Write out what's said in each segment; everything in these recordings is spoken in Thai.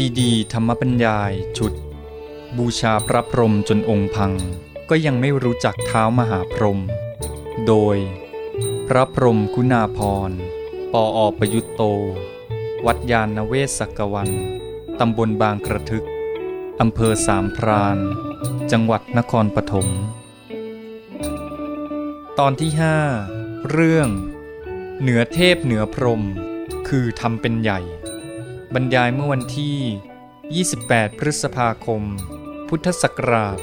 ซีดีธรรมบัญญายชุด บูชาพระพรหมจนองค์พัง ก็ยังไม่รู้จักเท้ามหาพรหมโดย พระพรหมคุณาพรปออประยุตโต วัดยาณเวศกวัน ตำบลบางกระทึก อำเภอสามพราน จังหวัดนครปฐมตอนที่ห้าเรื่อง เหนือเทพเหนือพรหมคือทำเป็นใหญ่ บรรยายเมื่อวันที่ 28 พฤษภาคม พุทธศักราช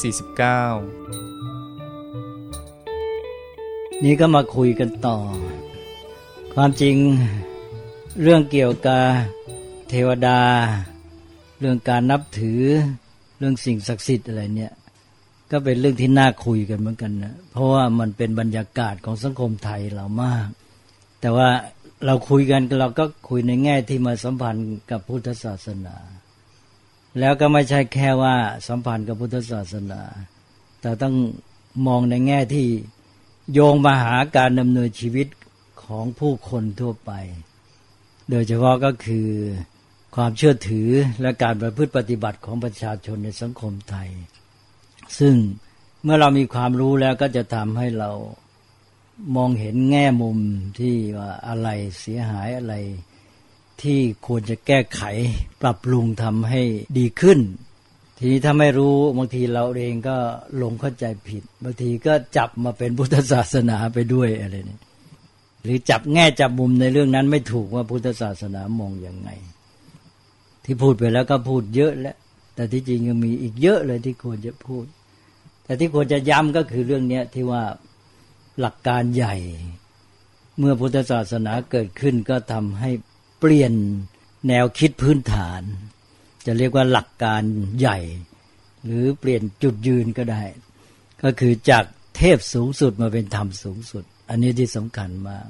2549 นี้ก็มาคุยกันต่อ ความจริงเรื่องเกี่ยวกับเทวดา เรื่องการนับถือเรื่องสิ่งศักดิ์สิทธิ์อะไรเนี่ยก็เป็นเรื่องที่น่าคุยกันเหมือนกันนะเพราะว่ามันเป็นบรรยากาศของสังคมไทยเรามาก แต่ว่า เราคุยกันเราก็คุยในแง่ที่มาสัมพันธ์กับพุทธศาสนา แล้วก็ไม่ใช่แค่ว่าสัมพันธ์กับพุทธศาสนา แต่ต้องมองในแง่ที่โยงมาหาการดำเนินชีวิตของผู้คนทั่วไป โดยเฉพาะก็คือความเชื่อถือและการประพฤติปฏิบัติของประชาชนในสังคมไทย ซึ่งเมื่อเรามีความรู้แล้วก็จะทำให้เรา มองเห็นแง่มุมที่ว่าอะไรเสียหายอะไร ที่ควรจะแก้ไขปรับปรุงทำให้ดีขึ้น ทีนี้ถ้าไม่รู้บางทีเราเองก็หลงเข้าใจผิด บางทีก็จับมาเป็นพุทธศาสนาไปด้วยอะไรนี่หรือจับแง่จับมุมในเรื่องนั้นไม่ถูกว่าพุทธศาสนามองอย่างไง ที่พูดไปแล้วก็พูดเยอะแล้ว แต่ที่จริงยังมีอีกเยอะเลยที่ควรจะพูด แต่ที่ควรจะย้ำก็คือเรื่องเนี้ยที่ว่า หลักการใหญ่ เมื่อพุทธศาสนาเกิดขึ้นก็ทำให้เปลี่ยนแนวคิดพื้นฐาน จะเรียกว่าหลักการใหญ่ หรือเปลี่ยนจุดยืนก็ได้ ก็คือจากเทพสูงสุดมาเป็นธรรมสูงสุด อันนี้ที่สำคัญมาก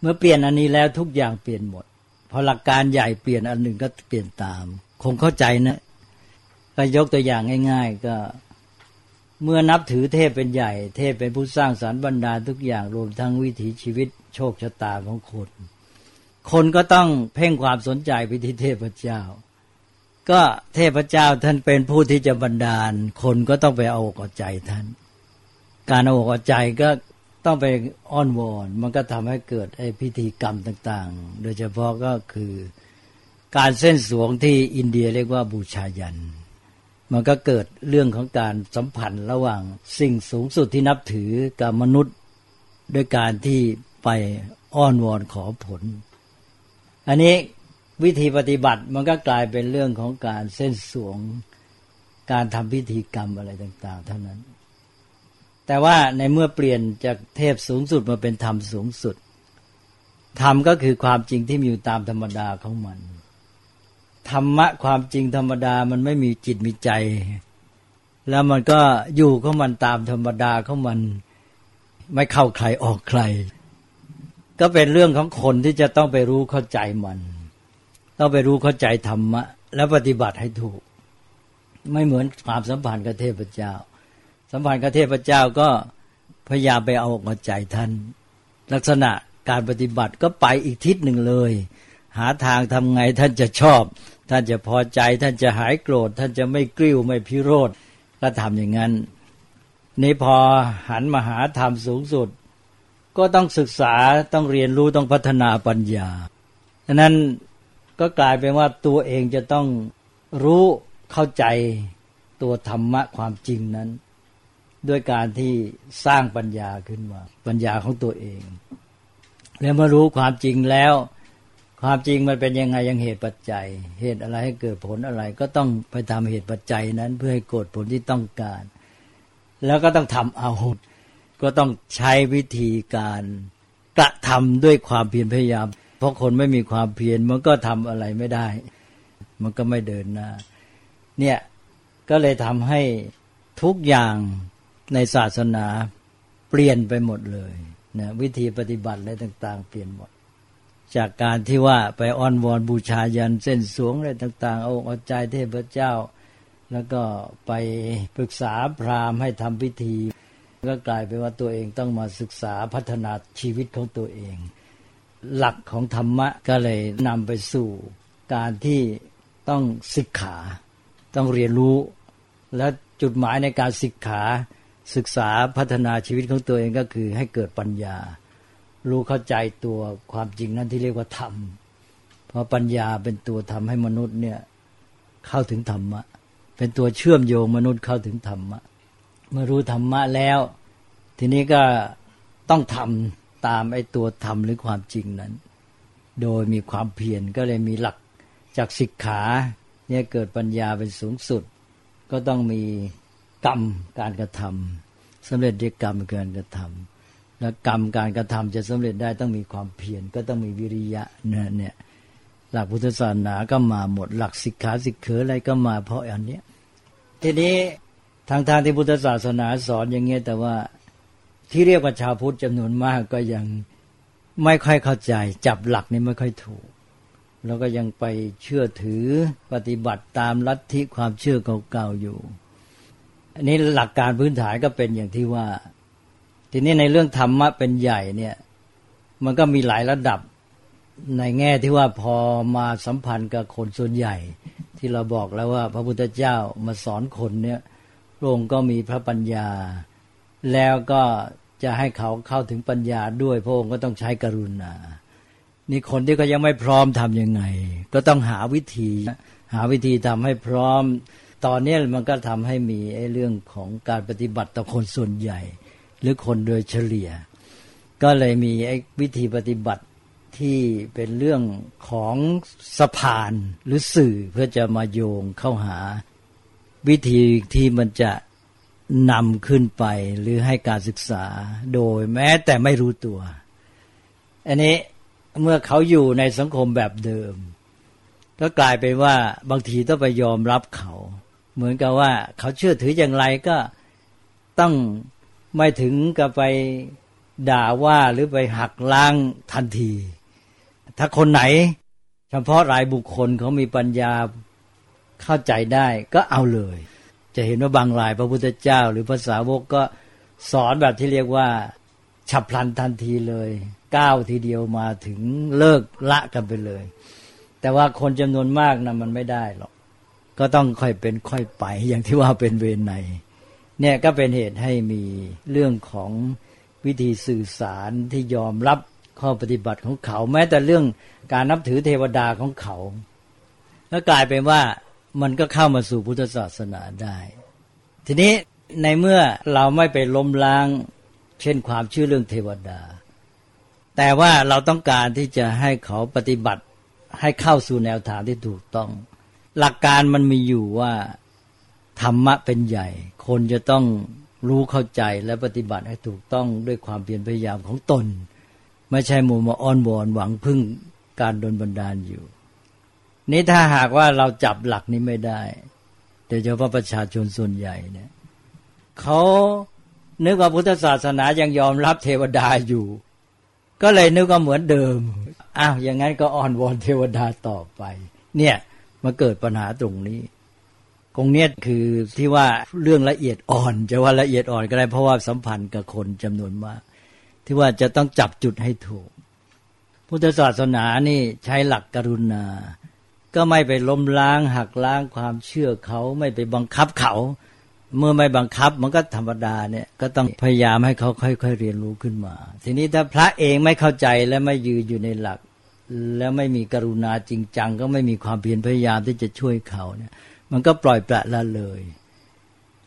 เมื่อเปลี่ยนอันนี้แล้วทุกอย่างเปลี่ยนหมดพอหลักการใหญ่เปลี่ยนอันหนึ่งก็เปลี่ยนตาม คงเข้าใจนะก็ยกตัวอย่างง่าย ๆ ก็ เมื่อนับถือเทพเป็นใหญ่ เทพเป็นผู้สร้างสารรค์บรรดาทุกอย่างรวมทั้งวิถีชีวิตโชคชะตาของคน คนก็ต้องเพ่งความสนใจไปที่เทพเจ้า ก็เทพเจ้าท่านเป็นผู้ที่จะบันดาล คนก็ต้องไปเอาอกเอาใจท่าน การเอาอกเอาใจก็ต้องไปอ้อนวอน มันก็ทำให้เกิดไอ้พิธีกรรมต่าง ๆ โดยเฉพาะก็คือการเส้นสวงที่อินเดียเรียกว่าบูชายัน มันก็เกิดเรื่องของการสัมพันธ์ระหว่างสิ่งสูงสุดที่นับถือกับมนุษย์ ด้วยการที่ไปอ้อนวอนขอผล อันนี้วิธีปฏิบัติมันก็กลายเป็นเรื่องของการเส้นสวงการทำพิธีกรรมอะไรต่าง ๆ เท่านั้น แต่ว่าในเมื่อเปลี่ยนจากเทพสูงสุดมาเป็นธรรมสูงสุดธรรมก็คือความจริงที่มีอยู่ตามธรรมดาของมัน ธรรมะความจริงธรรมดามันไม่มีจิตมีใจ แล้วมันก็อยู่ของมันตามธรรมดาของมันไม่เข้าใครออกใคร ก็เป็นเรื่องของคนที่จะต้องไปรู้เข้าใจมัน ต้องไปรู้เข้าใจธรรมะ แล้วปฏิบัติให้ถูก ไม่เหมือนความสัมพันธ์กับเทพเจ้า สัมพันธ์กับเทพเจ้าก็พยายามไปเอาอกเอาใจท่าน ลักษณะการปฏิบัติก็ไปอีกทิศหนึ่งเลย หาทางทำไงท่านจะชอบ ท่านจะพอใจท่านจะหายโกรธ ท่านจะไม่กลิ้วไม่พิโรธก็ทำอย่างนั้นนี่พอหันมาหาธรรมสูงสุด ก็ต้องศึกษาต้องเรียนรู้ต้องพัฒนาปัญญาดังนั้นก็กลายเป็นว่าตัวเองจะต้องรู้เข้าใจตัวธรรมะความจริงนั้น ด้วยการที่สร้างปัญญาขึ้นมา ปัญญาของตัวเอง แล้วเมื่อรู้ความจริงแล้ว ความจริงมันเป็นยังไงยังเหตุปัจจัย เหตุอะไรให้เกิดผลอะไร ก็ต้องไปทำเหตุปัจจัยนั้นเพื่อให้เกิดผลที่ต้องการ แล้วก็ต้องทำเอาก็ต้องใช้วิธีการกระทำด้วยความเพียรพยายาม เพราะคนไม่มีความเพียรมันก็ทำอะไรไม่ได้ มันก็ไม่เดินหน้าเนี่ยก็เลยทำให้ทุกอย่างในศาสนาเปลี่ยนไปหมดเลยนะวิธีปฏิบัติอะไรต่าง ๆ เปลี่ยนหมด จากการที่ว่าไปอ้อนวอนบูชายันเส้นสวงอะไรต่าง ๆ เอาเอาใจเทพเจ้า แล้วก็ไปปรึกษาพราหมณ์ให้ทำพิธี ก็กลายเป็นว่าตัวเองต้องมาศึกษาพัฒนาชีวิตของตัวเอง หลักของธรรมะก็เลยนำไปสู่การที่ต้องศึกขา ต้องเรียนรู้ และจุดหมายในการศึกขาศึกษาพัฒนาชีวิตของตัวเองก็คือให้เกิดปัญญา รู้เข้าใจตัวความจริงนั้นที่เรียกว่าธรรม เพราะปัญญาเป็นตัวทำให้มนุษย์เนี่ยเข้าถึงธรรมะ เป็นตัวเชื่อมโยงมนุษย์เข้าถึงธรรมะ เมื่อรู้ธรรมะแล้ว ทีนี้ก็ต้องทำตามไอ้ตัวธรรมหรือความจริงนั้น โดยมีความเพียรก็เลยมีหลักจากสิกขาเนี่ยเกิดปัญญาเป็นสูงสุด ก็ต้องมีกรรมการกระทำสำเร็จด้วยกรรมการกระทำ และกรรมการกระทำจะสำเร็จได้ต้องมีความเพียรก็ต้องมีวิริยะเนี่ยเนี่ยหลักพุทธศาสนาก็มาหมดหลักสิกขาสิกเขออะไรก็มาเพราะอันเนี้ยทีนี้ทางทางที่พุทธศาสนาสอนอย่างเงี้ยแต่ว่าที่เรียกว่าชาวพุทธจำนวนมากก็ยังไม่ค่อยเข้าใจ จับหลักนี้ไม่ค่อยถูก แล้วก็ยังไปเชื่อถือปฏิบัติตามลัทธิความเชื่อเก่าๆอยู่ อันนี้หลักการพื้นฐานก็เป็นอย่างที่ว่า ทีนี้ในเรื่องธรรมะเป็นใหญ่เนี่ย มันก็มีหลายระดับในแง่ที่ว่าพอมาสัมพันธ์กับคนส่วนใหญ่ ที่เราบอกแล้วว่า พระพุทธเจ้ามาสอนคนเนี่ยพระองค์ก็มีพระปัญญา แล้วก็จะให้เขาเข้าถึงปัญญาด้วยพระองค์ก็ต้องใช้กรุณา นี่คนที่ก็ยังไม่พร้อมทำยังไง ก็ต้องหาวิธี หาวิธีทำให้พร้อม ตอนนี้มันก็ทำให้มีไอ้เรื่องของการปฏิบัติต่อคนส่วนใหญ่ หรือคนโดยเฉลี่ย ก็เลยมีไอ้วิธีปฏิบัติที่เป็นเรื่องของสะพานหรือสื่อเพื่อจะมาโยงเข้าหา วิธีที่มันจะนำขึ้นไปหรือให้การศึกษาโดยแม้แต่ไม่รู้ตัว อันนี้เมื่อเขาอยู่ในสังคมแบบเดิม ก็กลายเป็นว่าบางทีต้องไปยอมรับเขา เหมือนกับว่าเขาเชื่อถืออย่างไรก็ต้อง ไม่ถึงกับไปด่าว่าหรือไปหักล้างทันที ถ้าคนไหน เฉพาะรายบุคคลเขามีปัญญาเข้าใจได้ก็เอาเลย จะเห็นว่าบางรายพระพุทธเจ้า หรือภาษาวกก็สอนแบบที่เรียกว่า ฉับพลันทันทีเลยก้าวทีเดียวมาถึงเลิกละกันไปเลย แต่ว่าคนจำนวนมากนะมันไม่ได้หรอก ก็ต้องค่อยเป็นค่อยไป อย่างที่ว่าเป็นเวรใน เนี่ยก็เป็นเหตุให้มีเรื่องของวิธีสื่อสารที่ยอมรับข้อปฏิบัติของเขา แม้แต่เรื่องการนับถือเทวดาของเขา แล้วกลายเป็นว่ามันก็เข้ามาสู่พุทธศาสนาได้ ทีนี้ในเมื่อเราไม่ไปล้มล้าง เช่นความเชื่อเรื่องเทวดา แต่ว่าเราต้องการที่จะให้เขาปฏิบัติให้เข้าสู่แนวทางที่ถูกต้อง หลักการมันมีอยู่ว่า ธรรมะเป็นใหญ่ คนจะต้องรู้เข้าใจและปฏิบัติให้ถูกต้องด้วยความเพียรพยายามของตน ไม่ใช่มูมาอ้อนวอนหวังพึ่งการดลบันดาลอยู่ นี่ถ้าหากว่าเราจับหลักนี้ไม่ได้โดยเฉพาะประชาชนส่วนใหญ่เนี่ยเขานึกว่าพุทธศาสนายังยอมรับเทวดาอยู่ ก็เลยนึกว่าเหมือนเดิมอ้าวอย่างนั้นก็อ้อนวอนเทวดาต่อไป เนี่ยมาเกิดปัญหาตรงนี้ ตรงนี้ยคือที่ว่าเรื่องละเอียดอ่อนจะว่าละเอียดอ่อนก็ได้เพราะว่าสัมพันธ์กับคนจำนวนมาก ที่ว่าจะต้องจับจุดให้ถูก พุทธศาสนานี่ใช้หลักกรุณา ก็ไม่ไปล้มล้างหักล้างความเชื่อเขาไม่ไปบังคับเขา เมื่อไม่บังคับมันก็ธรรมดาเนี่ยก็ต้องพยายามให้เขาค่อย ๆ เรียนรู้ขึ้นมา ทีนี้ถ้าพระเองไม่เข้าใจและไม่ยืนอยู่ในหลัก แล้วไม่มีกรุณาจริงจัง ก็ไม่มีความเพียรพยายามที่จะช่วยเขาเนี่ย มันก็ปล่อยปละละเลย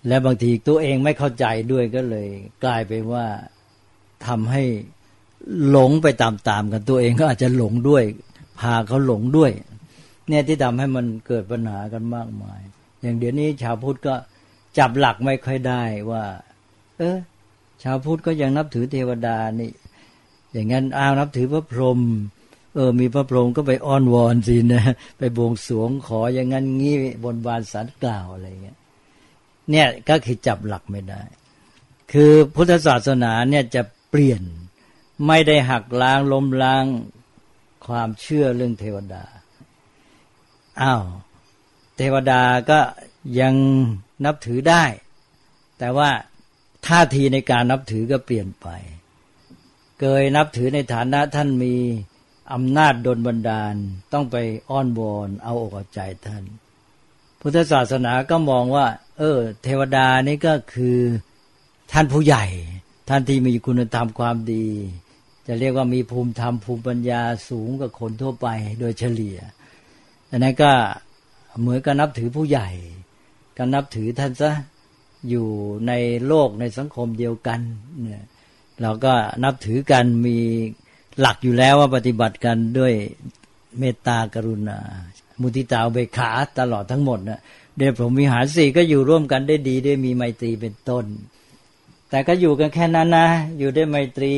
และบางทีตัวเองไม่เข้าใจด้วยก็เลย กลายไปว่าทำให้หลงไปตามๆกันตัวเองก็อาจจะหลงด้วย พาเขาหลงด้วย เนี่ยที่ทำให้มันเกิดปัญหากันมากมาย อย่างเดี๋ยวนี้ชาวพุทธก็จับหลักไม่ค่อยได้ว่า เออ ชาวพุทธก็ยังนับถือเทวดานี่ อย่างนั้นอ้าวนับถือพระพรหม เออ มีพระพรหมก็ไปอ้อนวอนสินะ ไปบวงสวงขออย่างนั้นงี้บนบานสารกล่าวอะไรเงี้ย เนี่ยก็คือจับหลักไม่ได้ คือพุทธศาสนาเนี่ยจะเปลี่ยนไม่ได้หักล้างล้มล้างความเชื่อเรื่องเทวดา อ้าว เทวดาก็ยังนับถือได้ แต่ว่าท่าทีในการนับถือก็เปลี่ยนไปเคยนับถือในฐานะท่านมี อำนาจดลบันดาลต้องไปอ้อนวอนเอาอกเอาใจท่าน พุทธศาสนาก็มองว่า เออ เทวดานี่ก็คือท่านผู้ใหญ่ ท่านที่มีคุณธรรมความดี จะเรียกว่ามีภูมิธรรมภูมิปัญญาสูงกว่าคนทั่วไปโดยเฉลี่ยอันนั้นก็เหมือนกับนับถือผู้ใหญ่ก็นับถือท่านซะอยู่ในโลกในสังคมเดียวกันเนี่ยเราก็นับถือกันมี หลักอยู่แล้วว่าปฏิบัติกันด้วยเมตตากรุณา มุติตาเบขาตลอดทั้งหมดนะเดชผมวิหารสี่ก็อยู่ร่วมกันได้ดีได้มีไมตรีเป็นต้น แต่ก็อยู่กันแค่นั้นนะ อยู่ได้ไมตรี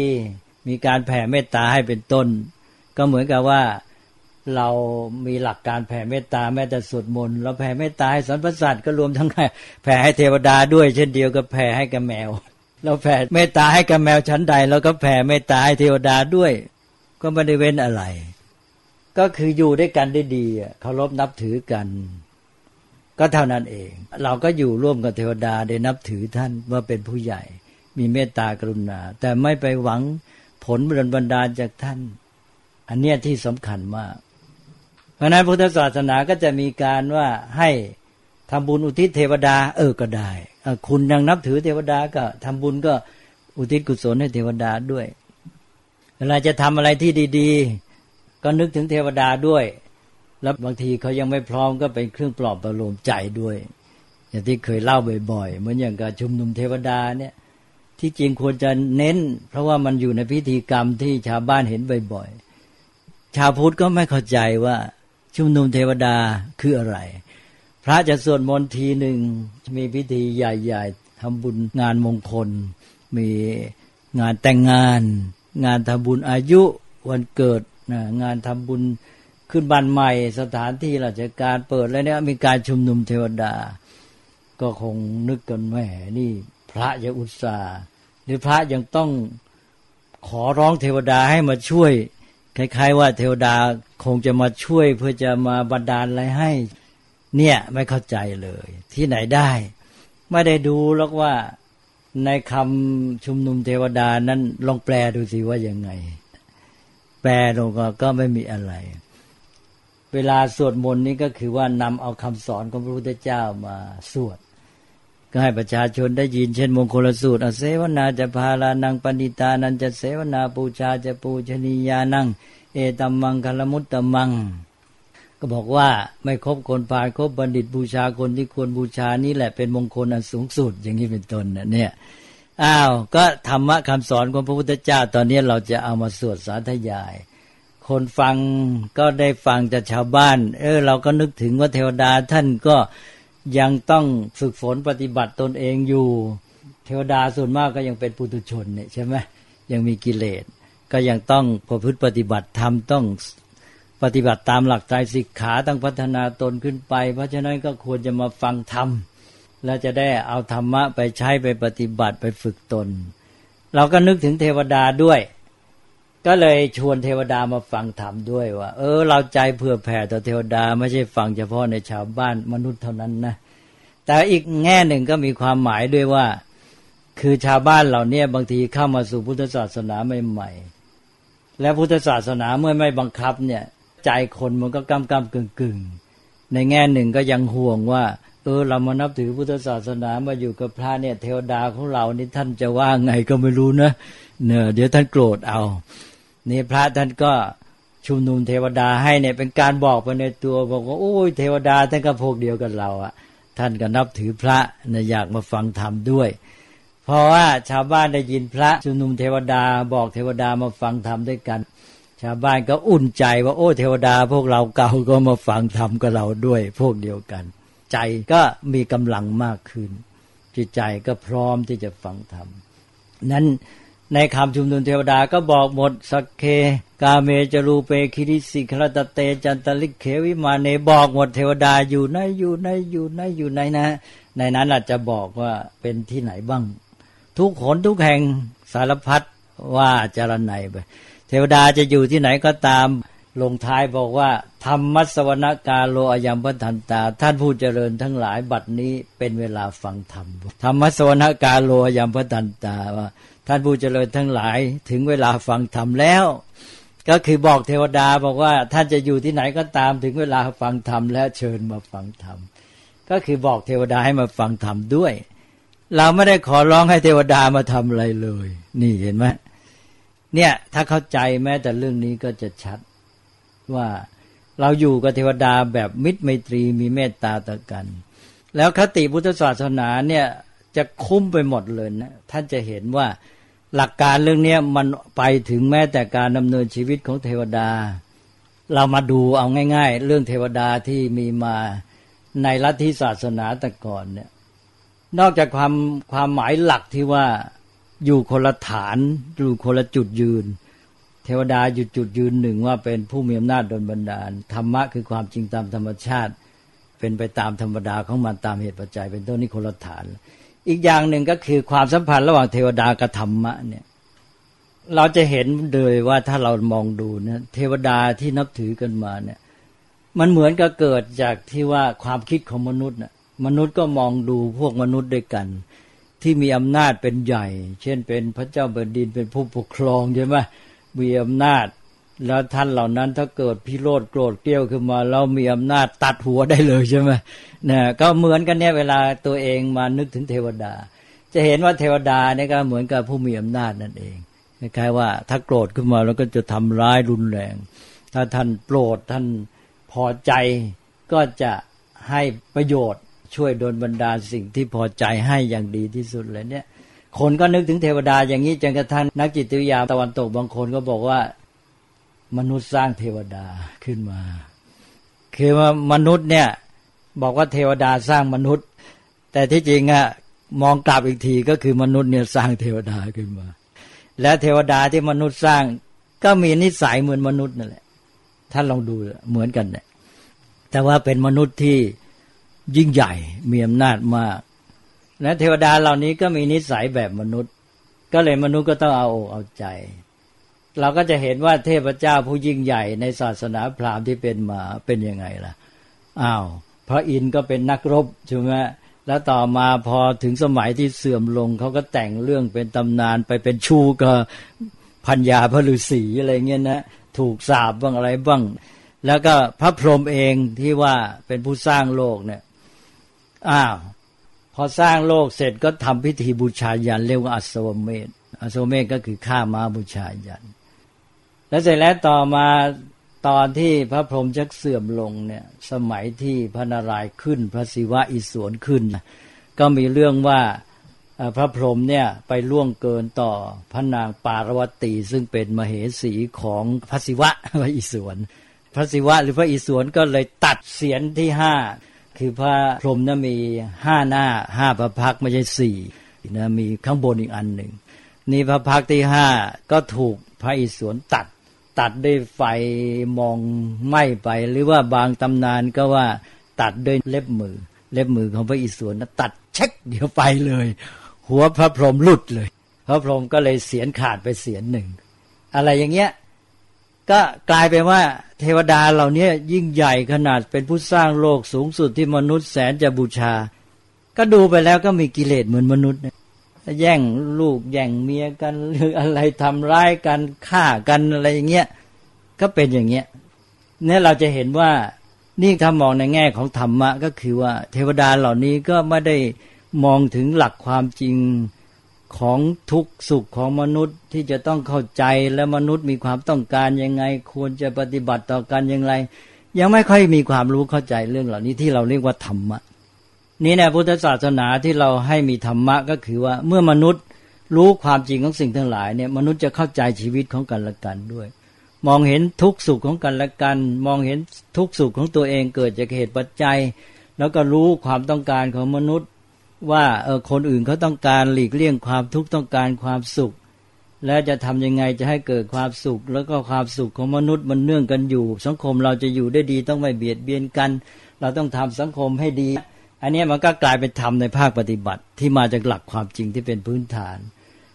มีการแผ่เมตตาให้เป็นต้น ก็เหมือนกับว่าเรามีหลักการแผ่เมตตาแม้แต่สวดมนต์เราแผ่เมตตาให้สรรพสัตว์ก็รวมทั้งแผ่ให้เทวดาด้วย เช่นเดียวกับแผ่ให้กับแมว เราแผ่เมตตาให้กับแมวชั้นใดเราก็แผ่เมตตาให้เทวดาด้วย ก็ไม่ได้เว้นอะไร ก็คืออยู่ด้วยกันได้ดีเคารพนับถือกัน ก็เท่านั้นเอง เราก็อยู่ร่วมกับเทวดาได้นับถือท่านว่าเป็นผู้ใหญ่ มีเมตตากรุณา แต่ไม่ไปหวังผลบันดาลจากท่าน อันเนี้ยที่สำคัญมาก เพราะนั้นพุทธศาสนาก็จะมีการว่าให้ทำบุญอุทิศเทวดาเออก็ได้ คุณยังนับถือเทวดาก็ทำบุญก็อุทิศกุศลให้เทวดาด้วย เวลาจะทำอะไรที่ดีๆ ก็นึกถึงเทวดาด้วย แล้วบางทีเขายังไม่พร้อมก็เป็นเครื่องปลอบประโลมใจด้วย อย่างที่เคยเล่าบ่อยๆ เหมือนอย่างกับชุมนุมเทวดาเนี่ย ที่จริงควรจะเน้น เพราะว่ามันอยู่ในพิธีกรรมที่ชาวบ้านเห็นบ่อยๆ ชาวพุทธก็ไม่เข้าใจว่าชุมนุมเทวดาคืออะไร พระจะสวดมนต์ทีหนึ่งมีพิธีใหญ่ๆทำบุญงานมงคล มีงานแต่งงาน งานทำบุญอายุวันเกิดงานทำบุญขึ้นบ้านใหม่สถานที่ราชการเปิดแล้วเนี่ยมีการชุมนุมเทวดา ก็คงนึกกันแหมนี่ พระจะอุตส่าห์หรือพระยังต้องขอร้องเทวดาให้มาช่วยคล้ายๆ ว่าเทวดาคงจะมาช่วยเพื่อจะมาบันดาลอะไรให้ เนี่ยไม่เข้าใจเลย ที่ไหนได้ ไม่ได้ดูหรอกว่าในคำชุมนุมเทวดานั้นลองแปลดูสิว่ายังไง แปลลงก็ไม่มีอะไร เวลาสวดมนต์นี้ก็คือว่านำเอาคำสอนของพระพุทธเจ้ามาสวดก็ให้ประชาชนได้ยินเช่นมงคลสูตรอเสวนาจะพาลานังปณิตานันจะเสวนาปูชาจะปูชนียานัง เอตัมมังคลมุตตมัง ก็บอกว่าไม่ครบคนพาลครบบัณฑิตบูชาคนที่ควรบูชานี่แหละเป็นมงคลอันสูงสุดอย่างนี้เป็นต้นนะเนี่ยอ้าวก็ธรรมะคำสอนของพระพุทธเจ้าตอนนี้เราจะเอามาสวดสาธยาย คนฟังก็ได้ฟังจากชาวบ้าน เออเราก็นึกถึงว่าเทวดาท่านก็ยังต้องฝึกฝนปฏิบัติตนเองอยู่ เทวดาส่วนมากก็ยังเป็นปุถุชนเนี่ยใช่ไหมยังมีกิเลสก็ยังต้องประพฤติปฏิบัติธรรมต้อง ปฏิบัติตามหลักใจสิกขาต้องพัฒนาตนขึ้นไป เพราะฉะนั้นก็ควรจะมาฟังธรรมแล้วจะได้เอาธรรมะไปใช้ไปปฏิบัติไปฝึกตน เราก็นึกถึงเทวดาด้วย ก็เลยชวนเทวดามาฟังธรรมด้วยว่า เออ เราใจเผื่อแผ่ต่อเทวดาไม่ใช่ฟังเฉพาะในชาวบ้านมนุษย์เท่านั้นนะ แต่อีกแง่หนึ่งก็มีความหมายด้วยว่า คือชาวบ้านเหล่านี้บางทีเข้ามาสู่พุทธศาสนาใหม่ๆและพุทธศาสนาเมื่อไม่บังคับเนี่ย ใจคนมันก็กำกำกึ่งกึ่งในแง่หนึ่งก็ยังห่วงว่า เออเรามานับถือพุทธศาสนามาอยู่กับพระเนี่ยเทวดาของเรานี่ท่านจะว่าไงก็ไม่รู้นะเนี่ยเดี๋ยวท่านโกรธเอานี่พระท่านก็ชุมนุมเทวดาให้เนี่ยเป็นการบอกไปในตัวบอกว่าโอ้ยเทวดาท่านก็พวกเดียวกันเราอะท่านก็นับถือพระเนี่ยอยากมาฟังธรรมด้วย เพราะว่าชาวบ้านได้ยินพระชุมนุมเทวดาบอกเทวดามาฟังธรรมด้วยกัน ชาวบ้านก็อุ่นใจว่าโอ้เทวดาพวกเราเก่าก็มาฟังธรรมกับเราด้วยพวกเดียวกัน ใจก็มีกำลังมากขึ้น จิตใจก็พร้อมที่จะฟังธรรมนั้นในคำชุมนุมเทวดาก็บอกหมดสักเค กาเมจรูเปคิริสิครตเตจันตลิกเขวิมาเนบอกหมดเทวดาอยู่ในอยู่ในอยู่ในอยู่ในนะ ในนั้นอาจจะบอกว่าเป็นที่ไหนบ้าง ทุกขนทุกแห่งสารพัดว่าจารณัยไป ทวดาจะอยู่ที่ไหนก็ตาม ลงท้ายบอกว่า ธรรมสวนกาโลอยัมพันตา ท่านผู้เจริญทั้งหลายบัดนี้เป็นเวลาฟังธรรม ธรรมสวนกาโลอยัมพันตาว่า ท่านผู้เจริญทั้งหลายถึงเวลาฟังธรรมแล้ว ก็คือบอกเทวดาบอกว่าท่านจะอยู่ที่ไหนก็ตามถึงเวลาฟังธรรมแล้วเชิญมาฟังธรรมก็คือบอกเทวดาให้มาฟังธรรมด้วย เราไม่ได้ขอร้องให้เทวดามาทำอะไรเลย นี่เห็นไหม เนี่ยถ้าเข้าใจแม้แต่เรื่องนี้ก็จะชัดว่าเราอยู่กับเทวดาแบบมิตรไมตรีมีเมตตาต่อกัน แล้วคติพุทธศาสนาเนี่ยจะคุ้มไปหมดเลยนะท่านจะเห็นว่าหลักการเรื่องนี้มันไปถึงแม้แต่การดำเนินชีวิตของเทวดา เรามาดูเอาง่าย ๆ เรื่องเทวดาที่มีมาในลัทธิศาสนาแต่ก่อนเนี่ยนอกจากความความหมายหลักที่ว่า อยู่คนละฐานอยู่คนละจุดยืน เทวดาอยู่จุดยืนหนึ่งว่าเป็นผู้มีอำนาจดลบันดาล ธรรมะคือความจริงตามธรรมชาติ เป็นไปตามธรรมดาของมันตามเหตุปัจจัย เป็นต้นนี้คนละฐาน อีกอย่างหนึ่งก็คือความสัมพันธ์ระหว่างเทวดากับธรรมะเนี่ยเราจะเห็นเลยว่าถ้าเรามองดูเนี่ยเทวดาที่นับถือกันมาเนี่ย มันเหมือนกับเกิดจากที่ว่าความคิดของมนุษย์น่ะมนุษย์ก็มองดูพวกมนุษย์ด้วยกัน ที่มีอำนาจเป็นใหญ่ เช่นเป็นพระเจ้าแผ่นดินเป็นผู้ปกครองใช่ไหมมีอำนาจ แล้วท่านเหล่านั้นถ้าเกิดพิโรธโกรธเกลี้ยวขึ้นมาเรามีอำนาจตัดหัวได้เลยใช่ไหมนะก็เหมือนกันเนี่ยเวลาตัวเองมานึกถึงเทวดา จะเห็นว่าเทวดาเนี่ยก็เหมือนกับผู้มีอำนาจนั่นเองคล้ายๆว่า ถ้าโกรธขึ้นมาแล้วก็จะทำร้ายรุนแรง ถ้าท่านโปรดท่านพอใจก็จะให้ประโยชน์ ช่วยโดนบรรดาสิ่งที่พอใจให้อย่างดีที่สุดเลยเนี่ย คนก็นึกถึงเทวดาอย่างนี้จนกระทั่งนักจิตวิทยาตะวันตกบางคนก็บอกว่ามนุษย์สร้างเทวดาขึ้นมา คือว่ามนุษย์เนี่ยบอกว่าเทวดาสร้างมนุษย์ แต่ที่จริงอะมองกลับอีกทีก็คือมนุษย์เนี่ยสร้างเทวดาขึ้นมา และเทวดาที่มนุษย์สร้างก็มีนิสัยเหมือนมนุษย์นั่นแหละท่านลองดูเหมือนกันเนี่ยแต่ว่าเป็นมนุษย์ที่ ยิ่งใหญ่มีอำนาจมากและเทวดาเหล่านี้ก็มีนิสัยแบบมนุษย์ ก็เลยมนุษย์ก็ต้องเอาเอาใจ เราก็จะเห็นว่าเทพเจ้าผู้ยิ่งใหญ่ในศาสนาพราหมณ์ที่เป็นมาเป็นยังไงล่ะอ้าวพระอินทร์ก็เป็นนักรบใช่ไหมแล้วต่อมาพอถึงสมัยที่เสื่อมลงเขาก็แต่งเรื่องเป็นตำนานไปเป็นชูก็พัญญาพระฤาษีอะไรเงี้ยนะถูกสาบบ้างอะไรบ้าง แล้วก็พระพรหมเองที่ว่าเป็นผู้สร้างโลกเนี่ย อ้าวพอสร้างโลกเสร็จก็ทำพิธีบูชายันเรียกว่าอัศวเมธอัศวเมธก็คือฆ่าม้าบูชายัน แล้วเสร็จแล้วต่อมาตอนที่พระพรหมชักเสื่อมลงเนี่ย สมัยที่พระนารายณ์ขึ้นพระศิวะอิศวรขึ้น ก็มีเรื่องว่าพระพรหมเนี่ยไปล่วงเกินต่อพระนางปารวตีซึ่งเป็นมเหสีของพระศิวะพระอิศวรพระศิวะหรือพระอิศวรก็เลยตัดเสียนที่ห้า คือพระพรหมนั้นมีห้าหน้าห้าพระพักไม่ใช่สี่นะมีข้างบนอีกอันหนึ่งนี่พระพักที่ห้าก็ถูกพระอิศวรตัด ตัดด้วยไฟมองไหม้ไป หรือว่าบางตำนานก็ว่าตัดด้วยเล็บมือ เล็บมือของพระอิศวรนะตัดเช็คเดี๋ยวไปเลย หัวพระพรหมหลุดเลย พระพรหมก็เลยเสียนขาดไปเสียนหนึ่งอะไรอย่างเงี้ย ก็กลายเป็นว่าเทวดาเหล่านี้ยิ่งใหญ่ขนาดเป็นผู้สร้างโลกสูงสุดที่มนุษย์แสนจะบูชา ก็ดูไปแล้วก็มีกิเลสเหมือนมนุษย์แย่งลูกแย่งเมียกันหรืออะไรทำร้ายกันฆ่ากันอะไรอย่างเงี้ยก็เป็นอย่างเงี้ยเนี่ยเราจะเห็นว่านี่ถ้ามองในแง่ของธรรมะก็คือว่า เทวดาเหล่านี้ก็ไม่ได้มองถึงหลักความจริง ของทุกสุขของมนุษย์ที่จะต้องเข้าใจและมนุษย์มีความต้องการยังไง ควรจะปฏิบัติต่อกันอย่างไร ยังไม่ค่อยมีความรู้เข้าใจเรื่องเหล่านี้ที่เราเรียกว่าธรรมะ นี่ในพุทธศาสนาที่เราให้มีธรรมะก็คือว่าเมื่อมนุษย์รู้ความจริงของสิ่งทั้งหลายเนี่ยมนุษย์จะเข้าใจชีวิตของกันและกันด้วย มองเห็นทุกสุขของกันและกัน มองเห็นทุกสุขของตัวเองเกิดจากเหตุปัจจัย แล้วก็รู้ความต้องการของมนุษย์ ว่าเออคนอื่นเขาต้องการหลีกเลี่ยงความทุกข์ต้องการความสุข แล้วจะทำยังไงจะให้เกิดความสุข แล้วก็ความสุขของมนุษย์มันเนื่องกันอยู่ สังคมเราจะอยู่ได้ดีต้องไม่เบียดเบียนกัน เราต้องทำสังคมให้ดี อันนี้มันก็กลายเป็นธรรมในภาคปฏิบัติที่มาจากหลักความจริงที่เป็นพื้นฐาน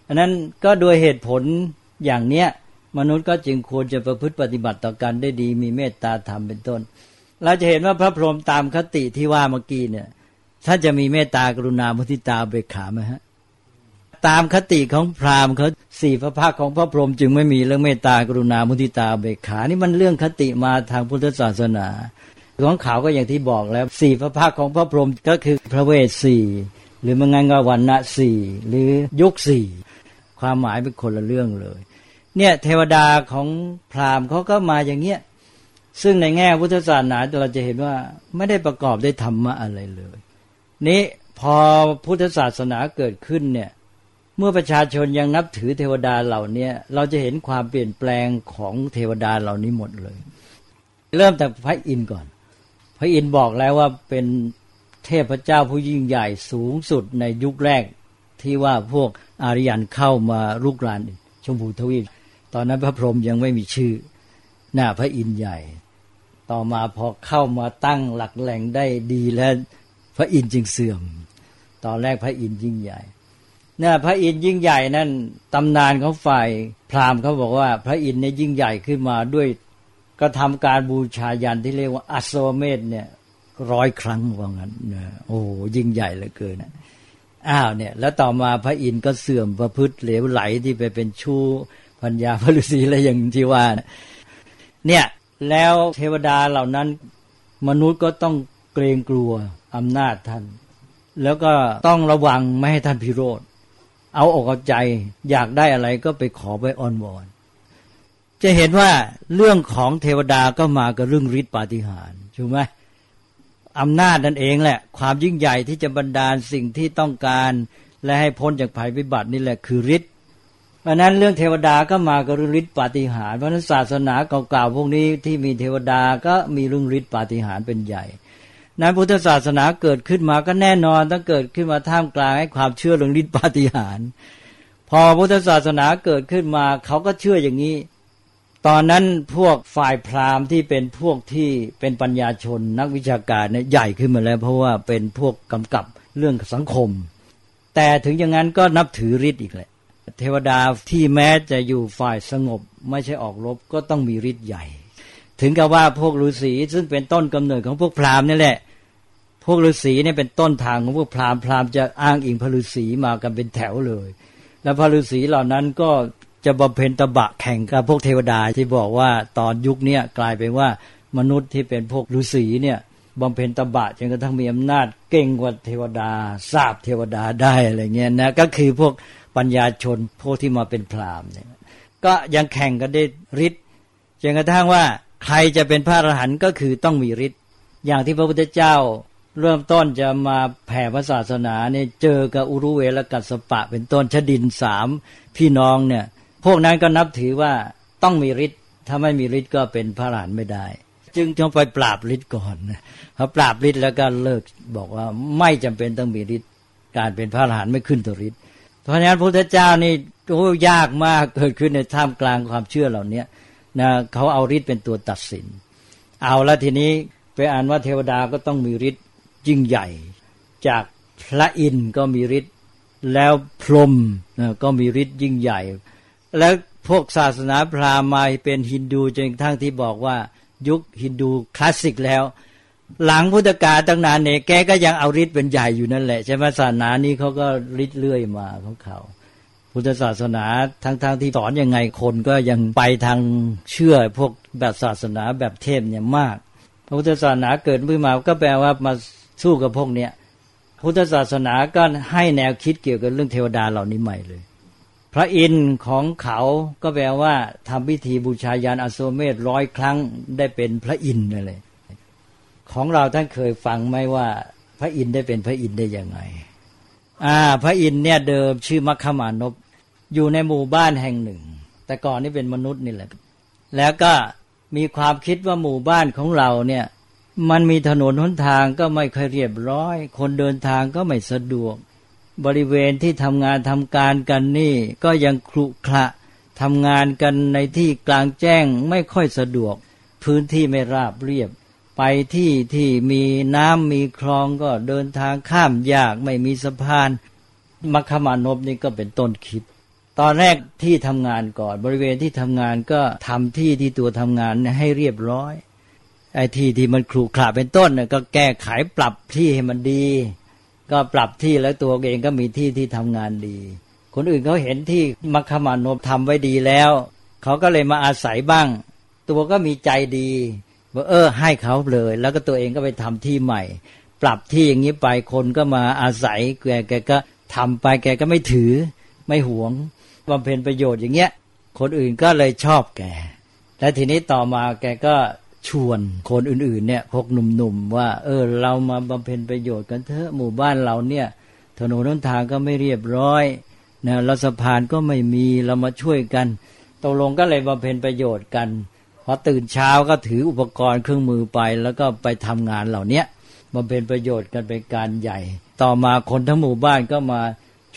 อันนั้นก็โดยเหตุผลอย่างเนี้ยมนุษย์ก็จึงควรจะประพฤติปฏิบัติต่อกันได้ดี มีเมตตาธรรมเป็นต้น เราจะเห็นว่าพระพรหมตามคติที่ว่าเมื่อกี้เนี่ย ท่านจะมีเมตตากรุณามุทิตาเบกขาไหมฮะ ตามคติของพราหมณ์เขาสี่พระภาคของพระพรหมจึงไม่มีเรื่องเมตตากรุณามุทิตาเบกขา นี่มันเรื่องคติมาทางพุทธศาสนาของเขาก็อย่างที่บอกแล้วสี่พระภาคของพระพรหมก็คือพระเวสสี่หรือมันงั้นกวันณะสี่หรือยุคสี่ความหมายเป็นคนละเรื่องเลย เนี่ยเทวดาของพราหมณ์เขาก็มาอย่างเงี้ยซึ่งในแง่พุทธศาสนาเราจะเห็นว่าไม่ได้ประกอบด้วยธรรมะอะไรเลย นี้พอพุทธศาสนาเกิดขึ้นเนี่ยเมื่อประชาชนยังนับถือเทวดาเหล่านี้เราจะเห็นความเปลี่ยนแปลงของเทวดาเหล่านี้หมดเลย เริ่มจากพระอินทร์ก่อน พระอินทร์บอกแล้วว่าเป็นเทพเจ้าผู้ยิ่งใหญ่สูงสุดในยุคแรกที่ว่าพวกอารยันเข้ามาลุกรานชมพูทวีปตอนนั้นพระพรหมยังไม่มีชื่อ หน้าพระอินทร์ใหญ่ ต่อมาพอเข้ามาตั้งหลักแหล่งได้ดีแล้ว พระอินทร์จึงเสื่อม ตอนแรกพระอินทร์ยิ่งใหญ่เนี่ยพระอินทร์ยิ่งใหญ่นั่นตำนานของฝ่ายพราหมณ์เขาบอกว่า พระอินทร์เนี่ยยิ่งใหญ่ขึ้นมาด้วยก็ทำการบูชายันที่เรียกว่าอัศวเมธเนี่ยร้อยครั้งว่างั้นนะโอ้ยิ่งใหญ่เหลือเกินนะอ้าวเนี่ย แล้วต่อมาพระอินทร์ก็เสื่อมประพฤติเหลวไหลที่ไปเป็นชู้พัญญาพระฤาษีอะไรอย่างที่ว่าเนี่ยแล้วเทวดาเหล่านั้น มนุษย์ก็ต้องเกรงกลัว อำนาจท่าน แล้วก็ต้องระวังไม่ให้ท่านพิโรธ เอาอกเอาใจอยากได้อะไรก็ไปขอไปอ้อนวอน จะเห็นว่าเรื่องของเทวดาก็มากับเรื่องฤทธิปาฏิหาริย์ถูกไหมอำนาจนั่นเองแหละ ความยิ่งใหญ่ที่จะบันดาลสิ่งที่ต้องการ และให้พ้นจากภัยพิบัตินี่แหละคือฤทธิ์เพราะนั้นเรื่องเทวดาก็มากับเรื่องฤทธิ์ปาฏิหาริย์เพราะนั้นศาสนาเก่าๆพวกนี้ที่มีเทวดาก็มีเรื่องฤทธิ์ปาฏิหาริย์เป็นใหญ่ นั้นพุทธศาสนาเกิดขึ้นมาก็แน่นอนต้องเกิดขึ้นมาท่ามกลางให้ความเชื่อเรื่องฤทธิ์ปาฏิหาริย์พอพุทธศาสนาเกิดขึ้นมาเขาก็เชื่ออย่างนี้ ตอนนั้นพวกฝ่ายพราหมณ์ที่เป็นพวกที่เป็นปัญญาชนนักวิชาการเนี่ยใหญ่ขึ้นมาแล้ว เพราะว่าเป็นพวกกำกับเรื่องสังคม แต่ถึงอย่างนั้นก็นับถือฤทธิ์อีกแหละ เทวดาที่แม้จะอยู่ฝ่ายสงบ ไม่ใช่ออกรบก็ต้องมีฤทธิ์ใหญ่ ถึงกับว่าพวกฤาษีซึ่งเป็นต้นกำเนิดของพวกพราหมณ์นี่แหละ พวกฤาษีเนี่ยเป็นต้นทางของพวกพราหมณ์พราหมณ์จะอ้างอิงพระฤาษีมากันเป็นแถวเลย แล้วพระฤาษีเหล่านั้นก็จะบำเพ็ญตบะแข่งกับพวกเทวดาที่บอกว่าตอนยุคนี้กลายเป็นว่ามนุษย์ที่เป็นพวกฤาษีเนี่ยบำเพ็ญตบะจนกระทั่งมีอำนาจเก่งกว่าเทวดาทราบเทวดาได้อะไรเงี้ยนะก็คือพวกปัญญาชนพวกที่มาเป็นพราหมณ์เนี่ยก็ยังแข่งกันได้ฤทธิ์จนกระทั่งว่าใครจะเป็นพระอรหันต์ก็คือต้องมีฤทธิ์อย่างที่พระพุทธเจ้า เริ่มต้นจะมาแผ่พระศาสนาเนี่ยเจอกับอุรุเวลกัสปะ เป็นต้นชดินสามพี่น้องเนี่ย พวกนั้นก็นับถือว่าต้องมีฤทธิ์ถ้าไม่มีฤทธิ์ก็เป็นพระหลานไม่ได้ จึงต้องไปปราบฤทธิ์ก่อนพอปราบฤทธิ์แล้วก็เลิกบอกว่าไม่จำเป็นต้องมีฤทธิ์การเป็นพระหลานไม่ขึ้นตัวฤทธิ์เพราะฉะนั้นพระพุทธเจ้านี่โอ้ยากมากเกิดขึ้นในท่ามกลางความเชื่อเหล่านี้นะเขาเอาฤทธิ์เป็นตัวตัดสิน เอาล้วทีนี้ไปอ่านว่าเทวดาก็ต้องมีฤทธิ์ ยิ่งใหญ่ จากพระอินทร์ก็มีฤทธิ์แล้วพรหมก็มีฤทธิ์ยิ่งใหญ่ แล้วพวกศาสนาพราหมณ์เป็นฮินดูจนทั้งที่บอกว่ายุคฮินดูคลาสสิกแล้ว หลังพุทธกาลตั้งนานเนี่ยแกก็ยังเอาฤทธิ์เป็นใหญ่อยู่นั่นแหละใช่ไหมศาสนานี้เขาก็ฤทธิ์เลื่อยมาของเขาพุทธศาสนาทั้งๆทที่สอนยังไงคนก็ยังไปทางเชื่อพวกแบบศาสนาแบบเทพเนี่ยมาก พระพุทธศาสนาเกิดขึ้นมาก็แปลว่ามา สู้กับพวกเนี้ยพุทธศาสนาก็ให้แนวคิดเกี่ยวกับเรื่องเทวดาเหล่านี้ใหม่เลย พระอินทร์ของเขาก็แปลว่าทำพิธีบูชายันอโศเมธร้อยครั้งได้เป็นพระอินทร์นั่นเลยของเราท่านเคยฟังไหมว่า พระอินทร์ได้เป็นพระอินทร์ได้ยังไง อ่า พระอินทร์เนี่ยเดิมชื่อมัคคมานพอยู่ในหมู่บ้านแห่งหนึ่ง แต่ก่อนนี่เป็นมนุษย์นี่แหละ แล้วก็มีความคิดว่าหมู่บ้านของเราเนี่ย มันมีถนนหนทางก็ไม่ค่อยเรียบร้อย คนเดินทางก็ไม่สะดวก บริเวณที่ทำงานทำการกันนี่ ก็ยังครุขระทำงานกันในที่กลางแจ้งไม่ค่อยสะดวก พื้นที่ไม่ราบเรียบ ไปที่ที่มีน้ำมีคลองก็เดินทางข้ามยากไม่มีสะพานมัคคมานพนี่ก็เป็นต้นคิด ตอนแรกที่ทำงานก่อน บริเวณที่ทำงานก็ทำที่ที่ตัวทำงานให้เรียบร้อย ไอ้ที่ที่มันครุขระเป็นต้นเนี่ยก็แก้ไขปรับที่ให้มันดี ก็ปรับที่แล้วตัวเองก็มีที่ที่ทำงานดี คนอื่นเขาเห็นที่มัคคมานพทำไว้ดีแล้วเขาก็เลยมาอาศัยบ้าง ตัวก็มีใจดีบอกเออ ให้เขาเลย แล้วก็ตัวเองก็ไปทำที่ใหม่ ปรับที่อย่างนี้ไปคนก็มาอาศัยแกแกก็ทำไปแกก็ไม่ถือ ไม่หวงบำเพ็ญประโยชน์อย่างเงี้ย คนอื่นก็เลยชอบแก และทีนี้ต่อมาแกก็ ชวนคนอื่นๆเนี่ยพวกหนุ่มๆว่า เออ เรามาบำเพ็ญประโยชน์กันเถอะหมู่บ้านเราเนี่ย ถนนน้นทางก็ไม่เรียบร้อยนะเราสะพานก็ไม่มีเรามาช่วยกันตกลงก็เลยบำเพ็ญประโยชน์กันพอตื่นเช้าก็ถืออุปกรณ์เครื่องมือไป แล้วก็ไปทำงานเหล่านี้บำเพ็ญประโยชน์กันเป็นการใหญ่ ต่อมาคนทั้งหมู่บ้านก็มา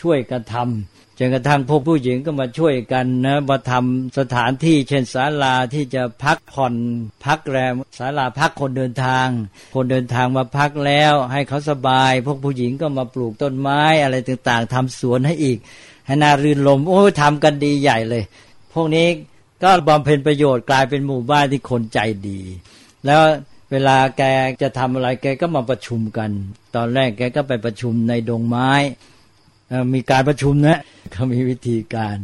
ช่วยกันทำ จนกระทั่งพวกผู้หญิงก็มาช่วยกันนะมาทำสถานที่เช่นศาลาที่จะพักผ่อนพักแรมศาลาพักคนเดินทาง คนเดินทางมาพักแล้ว ให้เขาสบาย พวกผู้หญิงก็มาปลูกต้นไม้อะไรต่างๆทำสวนให้อีกให้นารื่นลมโอ้ทำกันดีใหญ่เลย พวกนี้ก็บำเพ็ญประโยชน์กลายเป็นหมู่บ้านที่คนใจดี แล้วเวลาแกจะทำอะไรแกก็มาประชุมกัน ตอนแรกแกก็ไปประชุมในดงไม้ มีการประชุมนะเขามีวิธีการ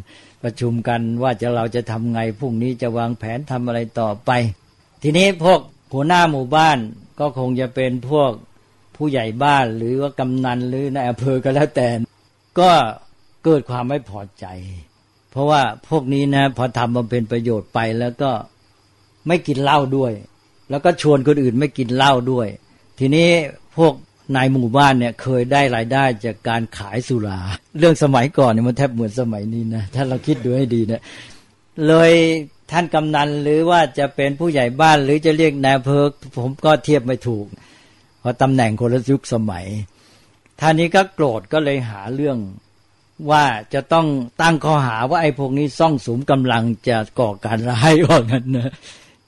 ประชุมกันว่าจะเราจะทำไงพรุ่งนี้จะวางแผนทำอะไรต่อไป ทีนี้พวกหัวหน้าหมู่บ้านก็คงจะเป็นพวกผู้ใหญ่บ้านหรือว่ากำนันหรือในอำเภอก็แล้วแต่ ก็เกิดความไม่พอใจ เพราะว่าพวกนี้นะพอทำมาเป็นประโยชน์ไปแล้วก็ไม่กินเหล้าด้วย แล้วก็ชวนคนอื่นไม่กินเหล้าด้วย ทีนี้พวก นายหมู่บ้านเนี่ยเคยได้รายได้จากการขายสุรา เรื่องสมัยก่อนเนี่ยมันแทบเหมือนสมัยนี้นะถ้าเราคิดดูให้ดีนะเลยท่านกำนันหรือว่าจะเป็นผู้ใหญ่บ้านหรือจะเรียกนายเพอผมก็เทียบไม่ถูก เพราะตำแหน่งคนละยุคสมัยท่านนี้ก็โกรธก็เลยหาเรื่องว่าจะต้องตั้งข้อหาว่าไอ้พวกนี้ซ่องสุมกำลังจะก่อการร้ายว่างั้นนะ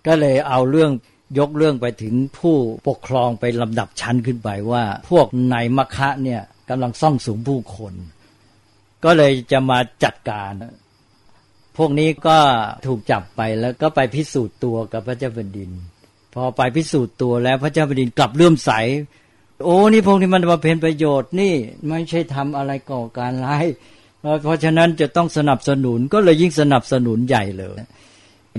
ก็เลยเอาเรื่อง ยกเรื่องไปถึงผู้ปกครองไปลำดับชั้นขึ้นไปว่า พวกนายมคะเนี่ยกำลังซ่องสูงผู้คน ก็เลยจะมาจัดการ พวกนี้ก็ถูกจับไปแล้วก็ไปพิสูจน์ตัวกับพระเจ้าแผ่นดิน พอไปพิสูจน์ตัวแล้วพระเจ้าแผ่นดินกลับเลื่อมใส โอ้นี่พวกนี้มันมาเป็นประโยชน์นี่ไม่ใช่ทำอะไรก่อการร้ายเพราะฉะนั้นจะต้องสนับสนุนก็เลยยิ่งสนับสนุนใหญ่เลย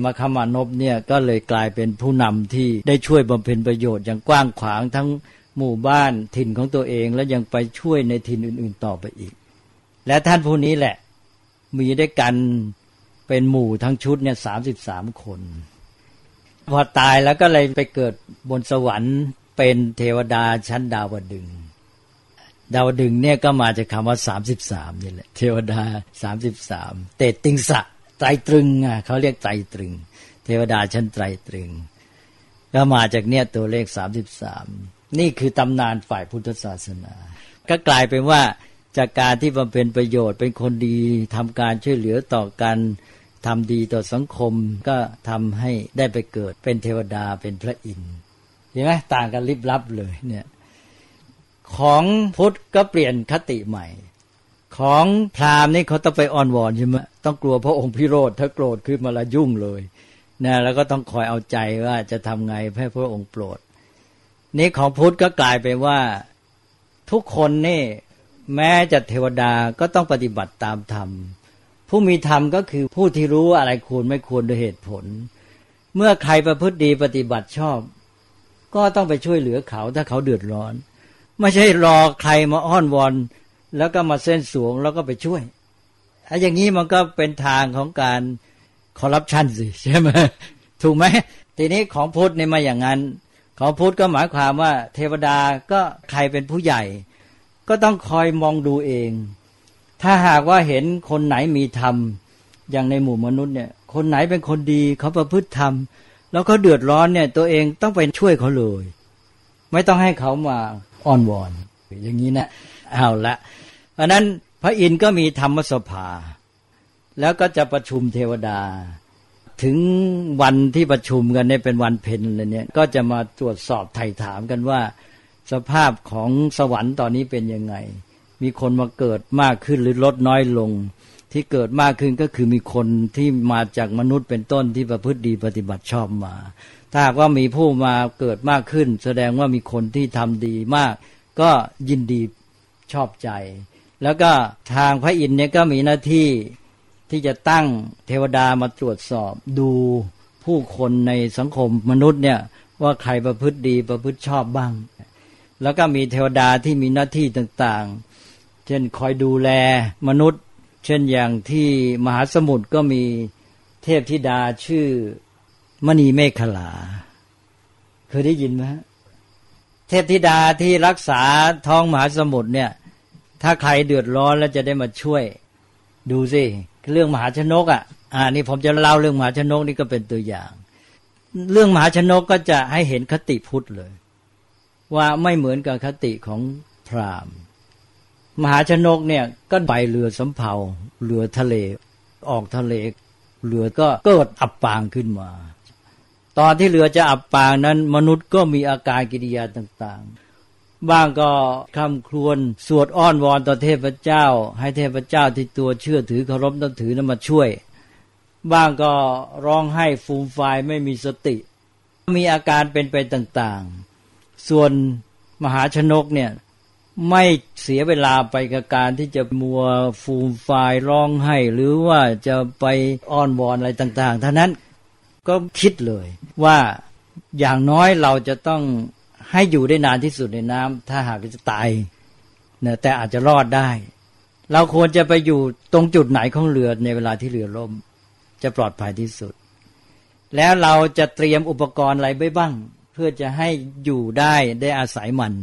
มาคมานพเนี่ยก็เลยกลายเป็นผู้นำที่ได้ช่วยบำเพ็ญประโยชน์อย่างกว้างขวางทั้งหมู่บ้านถิ่นของตัวเอง และยังไปช่วยในถิ่นอื่น ๆ ต่อไปอีก และท่านผู้นี้แหละ มีได้กันเป็นหมู่ทั้งชุดเนี่ยสามสิบสามคน พอตายแล้วก็เลยไปเกิดบนสวรรค์เป็นเทวดาชั้นดาวดึง ดาวดึงเนี่ยก็มาจากคำว่าสามสิบสามนี่แหละ เทวดาสามสิบสามเตติงสะ ตรตรึงอะเขาเรียกไตรตรึง เทวดาชั้นไตรตรึง ก็มาจากเนี่ยตัวเลขสามสิบสามนี่คือตำนานฝ่ายพุทธศาสนา ก็กลายเป็นว่าจากการที่บำเพ็ญประโยชน์เป็นคนดีทำการช่วยเหลือต่อกันทำดีต่อสังคมก็ทำให้ได้ไปเกิดเป็นเทวดาเป็นพระอินทร์เห็นไหมต่างกันลิบลับเลยเนี่ยของพุทธก็เปลี่ยนคติใหม่ ของพราหมณ์นี่เขาต้องไปอ้อนวอนใช่ไหมต้องกลัวพระองค์พิโรธถ้าโกรธขึ้นมาละยุ่งเลยนะแล้วก็ต้องคอยเอาใจว่าจะทำไงให้พระองค์โปรด นี่ของพุทธก็กลายไปว่าทุกคนนี่แม้จะเทวดาก็ต้องปฏิบัติตามธรรม ผู้มีธรรมก็คือผู้ที่รู้อะไรควรไม่ควรโดยเหตุผล เมื่อใครประพฤติดีปฏิบัติชอบ ก็ต้องไปช่วยเหลือเขาถ้าเขาเดือดร้อน ไม่ใช่รอใครมาอ้อนวอน แล้วก็มาเส้นสวงแล้วก็ไปช่วยไอ้อย่างนี้มันก็เป็นทางของการคอร์รัปชันสิใช่ไหมถูกไหมทีนี้ของพุทธเนี่ยมาอย่างนั้น ของพุทธก็หมายความว่า เทวดาก็ใครเป็นผู้ใหญ่ ก็ต้องคอยมองดูเอง ถ้าหากว่าเห็นคนไหนมีธรรมอย่างในหมู่มนุษย์เนี่ย คนไหนเป็นคนดีเขาประพฤติธรรม แล้วเขาเดือดร้อนเนี่ย ตัวเองต้องไปช่วยเขาเลย ไม่ต้องให้เขามาอ้อนวอนอย่างนี้นะเอาละ เพราะนั้นพระอินทร์ก็มีธรรมสภา แล้วก็จะประชุมเทวดา ถึงวันที่ประชุมกันเนี่ยเป็นวันเพ็ญเลยเนี่ยก็จะมาตรวจสอบไถ่ถามกันว่า สภาพของสวรรค์ตอนนี้เป็นยังไง มีคนมาเกิดมากขึ้นหรือลดน้อยลง ที่เกิดมากขึ้นก็คือมีคนที่มาจากมนุษย์เป็นต้นที่ประพฤติดีปฏิบัติชอบมา ถ้าว่ามีผู้มาเกิดมากขึ้น แสดงว่ามีคนที่ทำดีมาก ก็ยินดีชอบใจ แล้วก็ทางพระอินทร์เนี่ยก็มีหน้าที่ที่จะตั้งเทวดามาตรวจสอบดูผู้คนในสังคมมนุษย์เนี่ยว่าใครประพฤติดีประพฤติชอบบ้าง แล้วก็มีเทวดาที่มีหน้าที่ต่างๆ เช่นคอยดูแลมนุษย์ เช่นอย่างที่มหาสมุทรก็มีเทพธิดาชื่อมณีเมฆลา เคยได้ยินไหมเทพธิดาที่รักษาท้องมหาสมุทรเนี่ย ถ้าใครเดือดร้อนแล้วจะได้มาช่วย ดูสิเรื่องมหาชนกอะ อ่านี่ผมจะเล่าเรื่องมหาชนกนี่ก็เป็นตัวอย่าง เรื่องมหาชนกก็จะให้เห็นคติพุทธเลย ว่าไม่เหมือนกับคติของพราหมณ์ มหาชนกเนี่ยก็ใบเรือสำเภาเรือทะเล ออกทะเลเรือก็เกิดอับปางขึ้นมา ตอนที่เรือจะอับปางนั้น มนุษย์ก็มีอาการกิริยาต่างๆ บ้างก็คำครวญสวดอ้อนวอนต่อเทพเจ้า ให้เทพเจ้าที่ตัวเชื่อถือเคารพนับถือนั้นมาช่วย บ้างก็ร้องไห้ฟูมฟายไม่มีสติ มีอาการเป็นไปต่างๆ ส่วนมหาชนกเนี่ยไม่เสียเวลาไปกับการที่จะมัวฟูมฟายร้องไห้ หรือว่าจะไปอ้อนวอนอะไรต่างๆท่านั้นก็คิดเลยว่าอย่างน้อยเราจะต้อง ให้อยู่ได้นานที่สุดในน้ำถ้าหากจะตายเนี่ยแต่อาจจะรอดได้ เราควรจะไปอยู่ตรงจุดไหนของเรือในเวลาที่เรือล่ม จะปลอดภัยที่สุด แล้วเราจะเตรียมอุปกรณ์อะไรไว้บ้าง เพื่อจะให้อยู่ได้ได้อาศัยมัน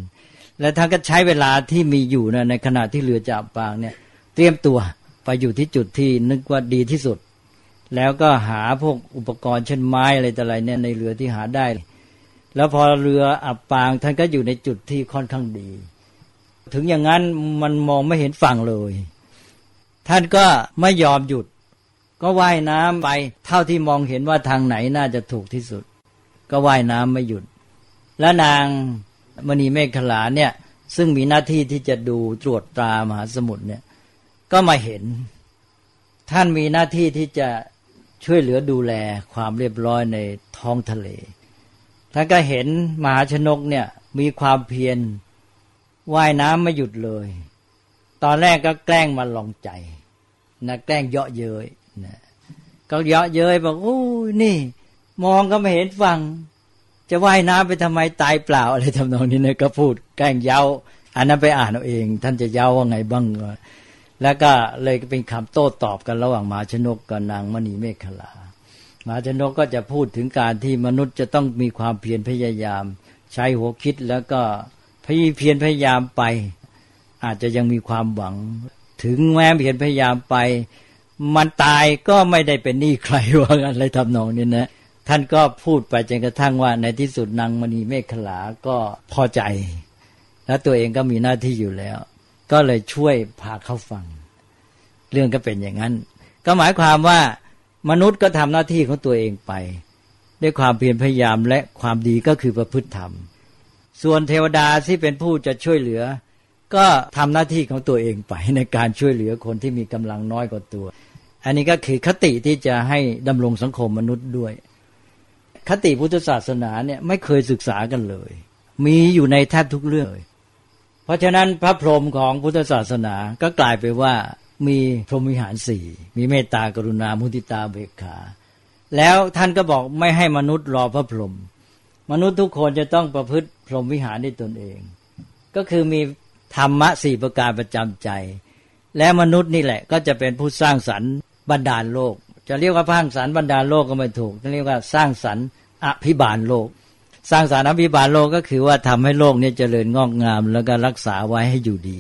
และท่านก็ใช้เวลาที่มีอยู่นะในขณะที่เรือจับปางเนี่ย เตรียมตัวไปอยู่ที่จุดที่นึกว่าดีที่สุด แล้วก็หาพวกอุปกรณ์เช่นไม้อะไรต่ออะไรเนี่ยในเรือที่หาได้ แล้วพอเรืออับปางท่านก็อยู่ในจุดที่ค่อนข้างดี ถึงอย่างนั้นมันมองไม่เห็นฝั่งเลย ท่านก็ไม่ยอมหยุด ก็ว่ายน้ำไปเท่าที่มองเห็นว่าทางไหนน่าจะถูกที่สุด ก็ว่ายน้ำไม่หยุด และนางมณีเมฆขลาเนี่ยซึ่งมีหน้าที่ที่จะดูตรวจตรามหาสมุทรเนี่ยก็มาเห็น ท่านมีหน้าที่ที่จะช่วยเหลือดูแลความเรียบร้อยในท้องทะเล ท่านก็เห็นมหาชนกเนี่ยมีความเพียรว่ายน้ำไม่หยุดเลย ตอนแรกก็แกล้งมาลองใจนะแกล้งเยาะเย้ยนะก็เยาะเย้ยบอกโอ้นี่ มองก็ไม่เห็นฟัง จะว่ายน้ำไปทำไมตายเปล่าอะไรทำนองนี้เนะก็พูดแกล้งเย้าอันนั้นไปอ่านเอาเอง ท่านจะเย้าว่าไงบ้างแล้วก็เลยเป็นคำโต้ตอบกันระหว่างมหาชนกกับนางมณีเมฆลา มหาชนกก็จะพูดถึงการที่มนุษย์จะต้องมีความเพียรพยายาม ใช้หัวคิดแล้วก็พยเพียรพยายามไป อาจจะยังมีความหวัง ถึงแม้เพียรพยายามไป มันตายก็ไม่ได้เป็นหนี้ใครว่าอะไรทำนองนี้นะท่านก็พูดไปจนกระทั่งว่าในที่สุดนางมณีเมฆขลาก็พอใจ แล้วตัวเองก็มีหน้าที่อยู่แล้ว ก็เลยช่วยพาเข้าฟัง เรื่องก็เป็นอย่างนั้น ก็หมายความว่า มนุษย์ก็ทำหน้าที่ของตัวเองไป ด้วยความเพียรพยายามและความดีก็คือประพฤติธรรม ส่วนเทวดาที่เป็นผู้จะช่วยเหลือ ก็ทำหน้าที่ของตัวเองไปในการช่วยเหลือคนที่มีกำลังน้อยกว่าตัว อันนี้ก็คือคติที่จะให้ดำรงสังคมมนุษย์ด้วย คติพุทธศาสนาเนี่ยไม่เคยศึกษากันเลย มีอยู่ในแทบทุกเรื่องเลยเพราะฉะนั้นพระพรหมของพุทธศาสนาก็กลายไปว่า มีพรหมวิหารสี่มีเมตตากรุณามุทิตาเบกขา แล้วท่านก็บอกไม่ให้มนุษย์รอพระพรหมมนุษย์ทุกคนจะต้องประพฤติพรหมวิหารด้วยตนเอง ก็คือมีธรรมะสี่ประการประจำใจ และมนุษย์นี่แหละ ก็จะเป็นผู้สร้างสรรค์บรรดาลโลก จะเรียกว่าพังสารบรรดาลโลกก็ไม่ถูกจะเรียกว่าสร้างสรรค์อภิบาลโลก สร้างสรรค์อภิบาลโลกก็คือว่าทำให้โลกนี้เจริญงอกงาม แล้วก็รักษาไว้ให้อยู่ดี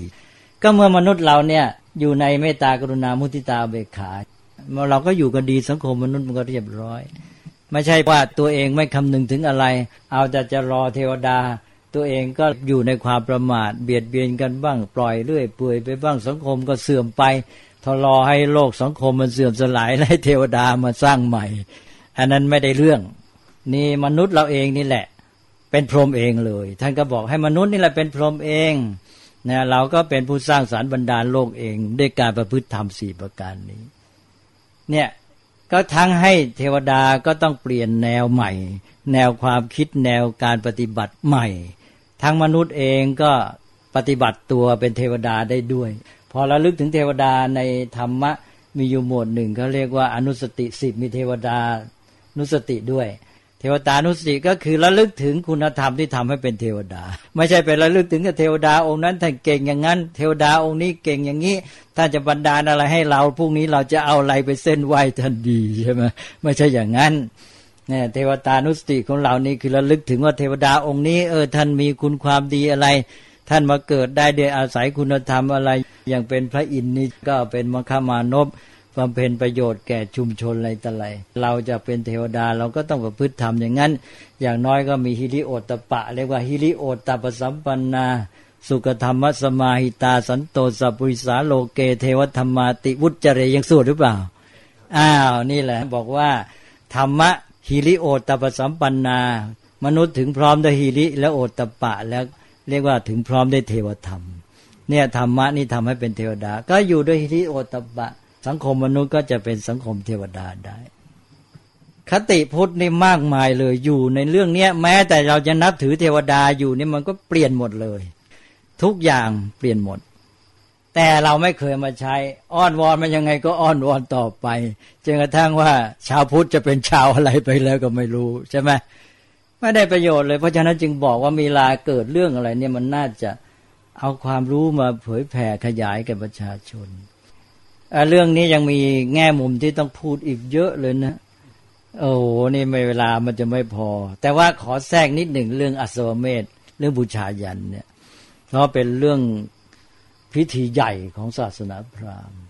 ก็เมื่อมนุษย์เราเนี่ย อยู่ในเมตตากรุณามุทิตาเบกขาเราก็อยู่กันดีสังคมมนุษย์มันก็เรียบร้อย ไม่ใช่ว่าตัวเองไม่คำนึงถึงอะไร เอาแต่จะรอเทวดา ตัวเองก็อยู่ในความประมาท เบียดเบียนกันบ้างปล่อยเรื่อยเปื่อยไปบ้างสังคมก็เสื่อมไปทรอให้โลกสังคมมันเสื่อมสลายให้เทวดามาสร้างใหม่ อันนั้นไม่ได้เรื่อง นี่มนุษย์เราเองนี่แหละ เป็นพรหมเองเลย ท่านก็บอกให้มนุษย์นี่แหละเป็นพรหมเอง นะเราก็เป็นผู้สร้างสารรค์บรรดาลโลกเองด้วยการประพฤติธรรมสี่ประการนี้ เนี่ยก็ทั้งให้เทวดาก็ต้องเปลี่ยนแนวใหม่ แนวความคิดแนวการปฏิบัติใหม่ ทั้งมนุษย์เองก็ปฏิบัติตัวเป็นเทวดาได้ด้วย พอเระลึกถึงเทวดาในธรรมะมีอยู่หมวดหนึ่งเขาเรียกว่าอนุสติสิบมีเทวดานุสติด้วย เทวดานุสติก็คือระลึกถึงคุณธรรมที่ทำให้เป็นเทวดา ไม่ใช่ไประลึกถึงเทวดาองค์นั้นท่านเก่งอย่างนั้น เทวดาองค์นี้เก่งอย่างนี้ท่านจะบันดาลอะไรให้เราพรุ่งนี้เราจะเอาอะไรไปเส้นไหวทันดีใช่ไหมไม่ใช่อย่างนั้นเนี่ยเทวตานุสติของเรานี่คือระลึกถึงว่าเทวดาองค์นี้เออท่านมีคุณความดีอะไร ท่านมาเกิดได้โดยอาศัยคุณธรรมอะไร อย่างเป็นพระอินทร์นี่ก็เป็นมคามานพ บำเพ็ญประโยชน์แก่ชุมชนอะไรต่ออะไรเราจะเป็นเทวดาเราก็ต้องประพฤติธรรมอย่างนั้น อย่างน้อยก็มีฮิริโอตปะ เรียกว่าฮิริโอตปสัมปันนา สุขธรรมสมาหิตา สันโตสัพุริสาโลเก เทวธรรมาติวุจเรยังสวดหรือเปล่า อ้าวนี่แหละ บอกว่า ธรรมะฮิริโอตปสัมปันนา มนุษย์ถึงพร้อมด้วยฮิริและโอตปะแล้วเรียกว่าถึงพร้อมด้วยเทวธรรมเนี่ยธรรมะนี่ทำให้เป็นเทวดา ก็อยู่ด้วยฮิริโอตปะ สังคมมนุษย์ก็จะเป็นสังคมเทวดาได้ คติพุทธนี่มากมายเลยอยู่ในเรื่องเนี้ย แม้แต่เราจะนับถือเทวดาอยู่นี่มันก็เปลี่ยนหมดเลย ทุกอย่างเปลี่ยนหมด แต่เราไม่เคยมาใช้ อ้อนวอนมันยังไงก็อ้อนวอนต่อไปจนกระทั่งว่าชาวพุทธจะเป็นชาวอะไรไปแล้วก็ไม่รู้ใช่ไหมไม่ได้ประโยชน์เลย เพราะฉะนั้นจึงบอกว่ามีลาเกิดเรื่องอะไรเนี่ยมันน่าจะเอาความรู้มาเผยแผ่ขยายแก่ประชาชน เรื่องนี้ยังมีแง่มุมที่ต้องพูดอีกเยอะเลยนะ โอ้โห นี่ไม่เวลามันจะไม่พอ แต่ว่าขอแทรกนิดหนึ่งเรื่องอสวเมธเรื่องบูชายันเนี่ยเพราะเป็นเรื่องพิธีใหญ่ของศาสนาพราหมณ์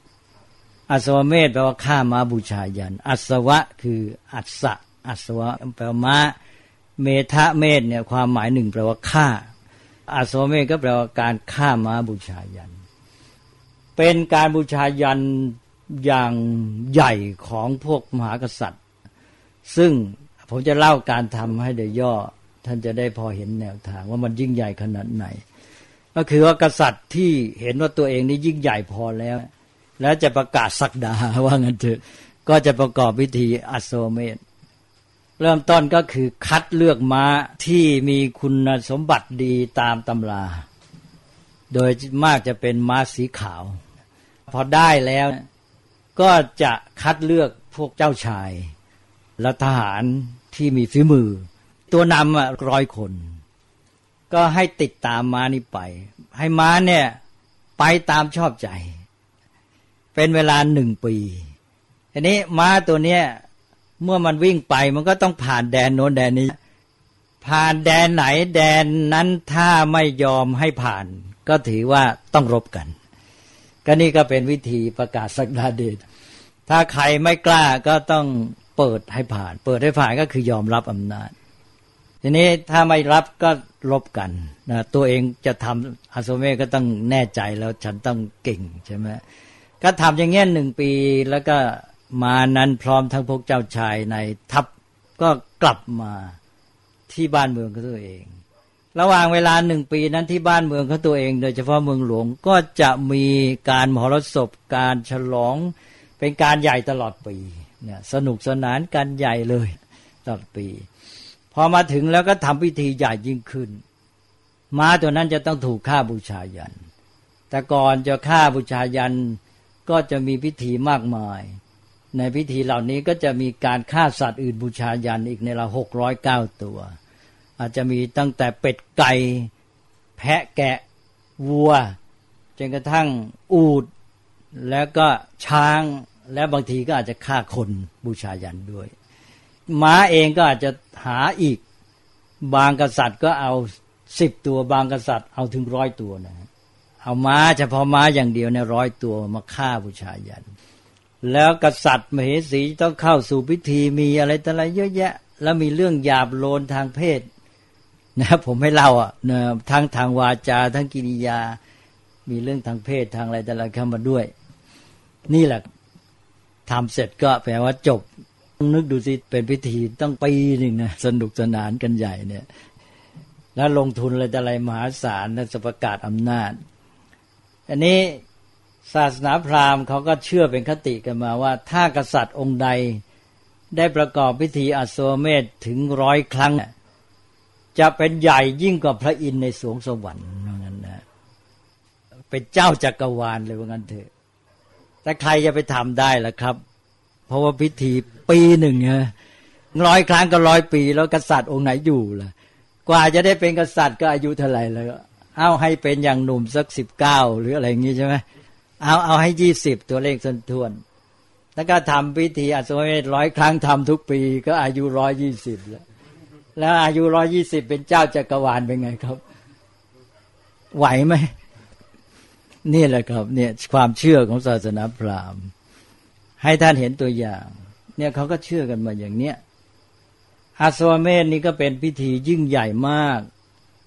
อสวเมธแปลว่าฆ่ามาบูชายัน อัศวะคืออัศะอัศวะแปลว่าม้า เมทะเมธเนี่ยความหมายหนึ่งแปลว่าฆ่า อัศวเมธก็แปลว่าการฆ่าม้าบูชายัน เป็นการบูชายันอย่างใหญ่ของพวกมหากษัตริย์ ซึ่งผมจะเล่าการทำให้โดยย่อ ท่านจะได้พอเห็นแนวทางว่ามันยิ่งใหญ่ขนาดไหน ก็คือว่ากษัตริย์ที่เห็นว่าตัวเองนี้ยิ่งใหญ่พอแล้ว แล้วจะประกาศสักดาว่างั้นเถอะก็จะประกอบพิธีอัศเมธเริ่มต้นก็คือคัดเลือกม้าที่มีคุณสมบัติดีตามตำรา โดยมากจะเป็นม้าสีขาว พอได้แล้ว ก็จะคัดเลือกพวกเจ้าชาย และทหารที่มีฝีมือ ตัวนำร้อยคน ก็ให้ติดตามม้านี้ไป ให้ม้าเนี่ยไปตามชอบใจ เป็นเวลาหนึ่งปีทีนี้ม้าตัวเนี้ยเมื่อมันวิ่งไปมันก็ต้องผ่านแดนโน้นแดนนี้ ผ่านแดนไหนแดนนั้นถ้าไม่ยอมให้ผ่าน ก็ถือว่าต้องรบกัน ก็นี่ก็เป็นวิธีประกาศสักดาเดชถ้าใครไม่กล้าก็ต้องเปิดให้ผ่าน เปิดให้ผ่านก็คือยอมรับอำนาจ ทีนี้ถ้าไม่รับก็ลบกันนะตัวเองจะทำอาโซเมก็ต้องแน่ใจแล้วฉันต้องเก่งใช่ไหมก็ทำอย่างเงี้ยหนึ่งปีแล้วก็มานั้นพร้อมทั้งพวกเจ้าชายในทัพก็กลับมาที่บ้านเมืองของตัวเอง ระหว่างเวลาหนึ่งปีนั้นที่บ้านเมืองของตัวเอง โดยเฉพาะเมืองหลวงก็จะมีการมหรสพการฉลอง เป็นการใหญ่ตลอดปีเนี่ยสนุกสนานกันใหญ่เลยตลอดปี พอมาถึงแล้วก็ทำพิธีใหญ่ยิ่งขึ้น ม้าตัวนั้นจะต้องถูกฆ่าบูชายัน แต่ก่อนจะฆ่าบูชายันก็จะมีพิธีมากมาย ในพิธีเหล่านี้ก็จะมีการฆ่าสัตว์อื่นบูชายันอีกในละหกร้อยเก้าตัว อาจจะมีตั้งแต่เป็ดไก่ แพะแกะวัวจนกระทั่งอูด แล้วก็ช้างและบางทีก็อาจจะฆ่าคนบูชายันด้วย ม้าเองก็อาจจะหาอีกบางกษัตริย์ก็เอาสิบตัวบางกษัตริย์เอาถึงร้อยตัวนะเอาม้าเฉพาะม้าอย่างเดียวเนี่ยร้อยตัวมาฆ่าบูชายัน แล้วกษัตริย์มเหสีต้องเข้าสู่พิธีมีอะไรต่ออะไรเยอะแยะ แล้วมีเรื่องหยาบโลนทางเพศ นะผมไม่เล่าอะนะทั้งทางวาจา ทั้งกิริยา มีเรื่องทางเพศทางอะไรแต่ละเข้ามาด้วย นี่แหละทำเสร็จก็แปลว่าจบนึกดูสิเป็นพิธีต้องปีหนึ่งนะสนุกสนานกันใหญ่เนี่ย แล้วลงทุนอะไรแต่อะไรมหาศาลและสประกาศอำนาจ อันนี้ศาสนาพราหมณ์เขาก็เชื่อเป็นคติกันมาว่า ถ้ากษัตริย์องค์ใดได้ประกอบพิธีอสวเมธถึงร้อยครั้ง จะเป็นใหญ่ยิ่งกว่าพระอินทร์ในสวงสวรรค์นั้นนะเป็นเจ้าจักรวาลเลยว่างั้นเถอะ แต่ใครจะไปทำได้ล่ะครับ เพราะว่าพิธีปีหนึ่งเนร้อยครั้งก็ร้อยปี แล้วกษัตริย์องค์ไหนอยู่ล่ะ กว่าจะได้เป็นกษัตริย์ก็อายุเท่าไหร่แล้วเอาให้เป็นอย่างหนุ่มสักสิบเก้าหรืออะไรอย่างงี้ใช่ไหมเอาเอาให้ยี่สิบตัวเลขสันทวนแล้วก็ทำพิธีอัศวเมธร้อยครั้งทำทุกปี ก็อายุร้อยยี่สิบแล้ว แล้วอายุร้อยี่สิบเป็นเจ้าจักรวาลเป็นไงครับ ไหวไหมนี่แหละครับ เนี่ยความเชื่อของศาสนาพราหมณ์ ให้ท่านเห็นตัวอย่าง เนี่ยเขาก็เชื่อกันมาอย่างเนี้ยอาสวเมธนี่ก็เป็นพิธียิ่งใหญ่มาก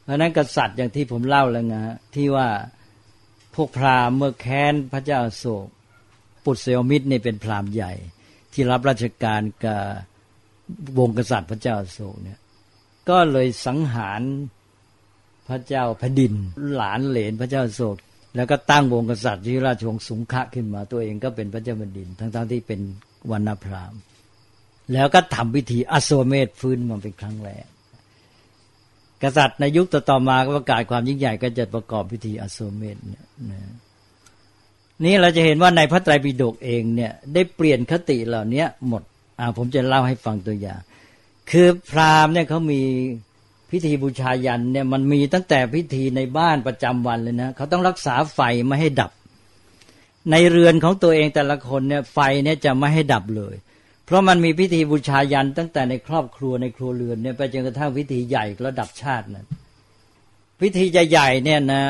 เพราะนั้นกษัตริย์อย่างที่ผมเล่าแล้วไงที่ว่าพวกพราหมณ์เมื่อแค้นพระเจ้าโศก ปุตเซลมิตรนี่เป็นพราหมณ์ใหญ่ ที่รับราชการกับวงกษัตริย์พระเจ้าโศกเนี่ย ก็เลยสังหารพระเจ้าแผ่นดิน หลานเหลนพระเจ้าโศก แล้วก็ตั้งวงกษัตริย์ที่ราชวงศ์สุงคะขึ้นมาตัวเองก็เป็นพระเจ้าแผ่นดิน ทั้งๆทที่เป็นวรรณพราหมณ์ แล้วก็ทำพิธีอโศเมธฟื้นมาเป็นครั้งแรกกษัตริย์ในยุคต่อมาก็ประกาศความยิ่งใหญ่ก็จะประกอบพิธีอโศเมธเนี่ยนี่เราจะเห็นว่าในพระไตรปิฎกเองเนี่ยได้เปลี่ยนคติเหล่านี้หมด อ่าผมจะเล่าให้ฟังตัวอย่าง คือพราหมณ์เนี่ยเขามีพิธีบูชายันเนี่ยมันมีตั้งแต่พิธีในบ้านประจำวันเลยนะเขาต้องรักษาไฟไม่ให้ดับ ในเรือนของตัวเองแต่ละคนเนี่ยไฟเนี่ยจะไม่ให้ดับเลย เพราะมันมีพิธีบูชายันตั้งแต่ในครอบครัวในครัวเรือนเนี่ยไปจนกระทั่งพิธีใหญ่ระดับชาตินั้นพิธีใหญ่เนี่ยนะ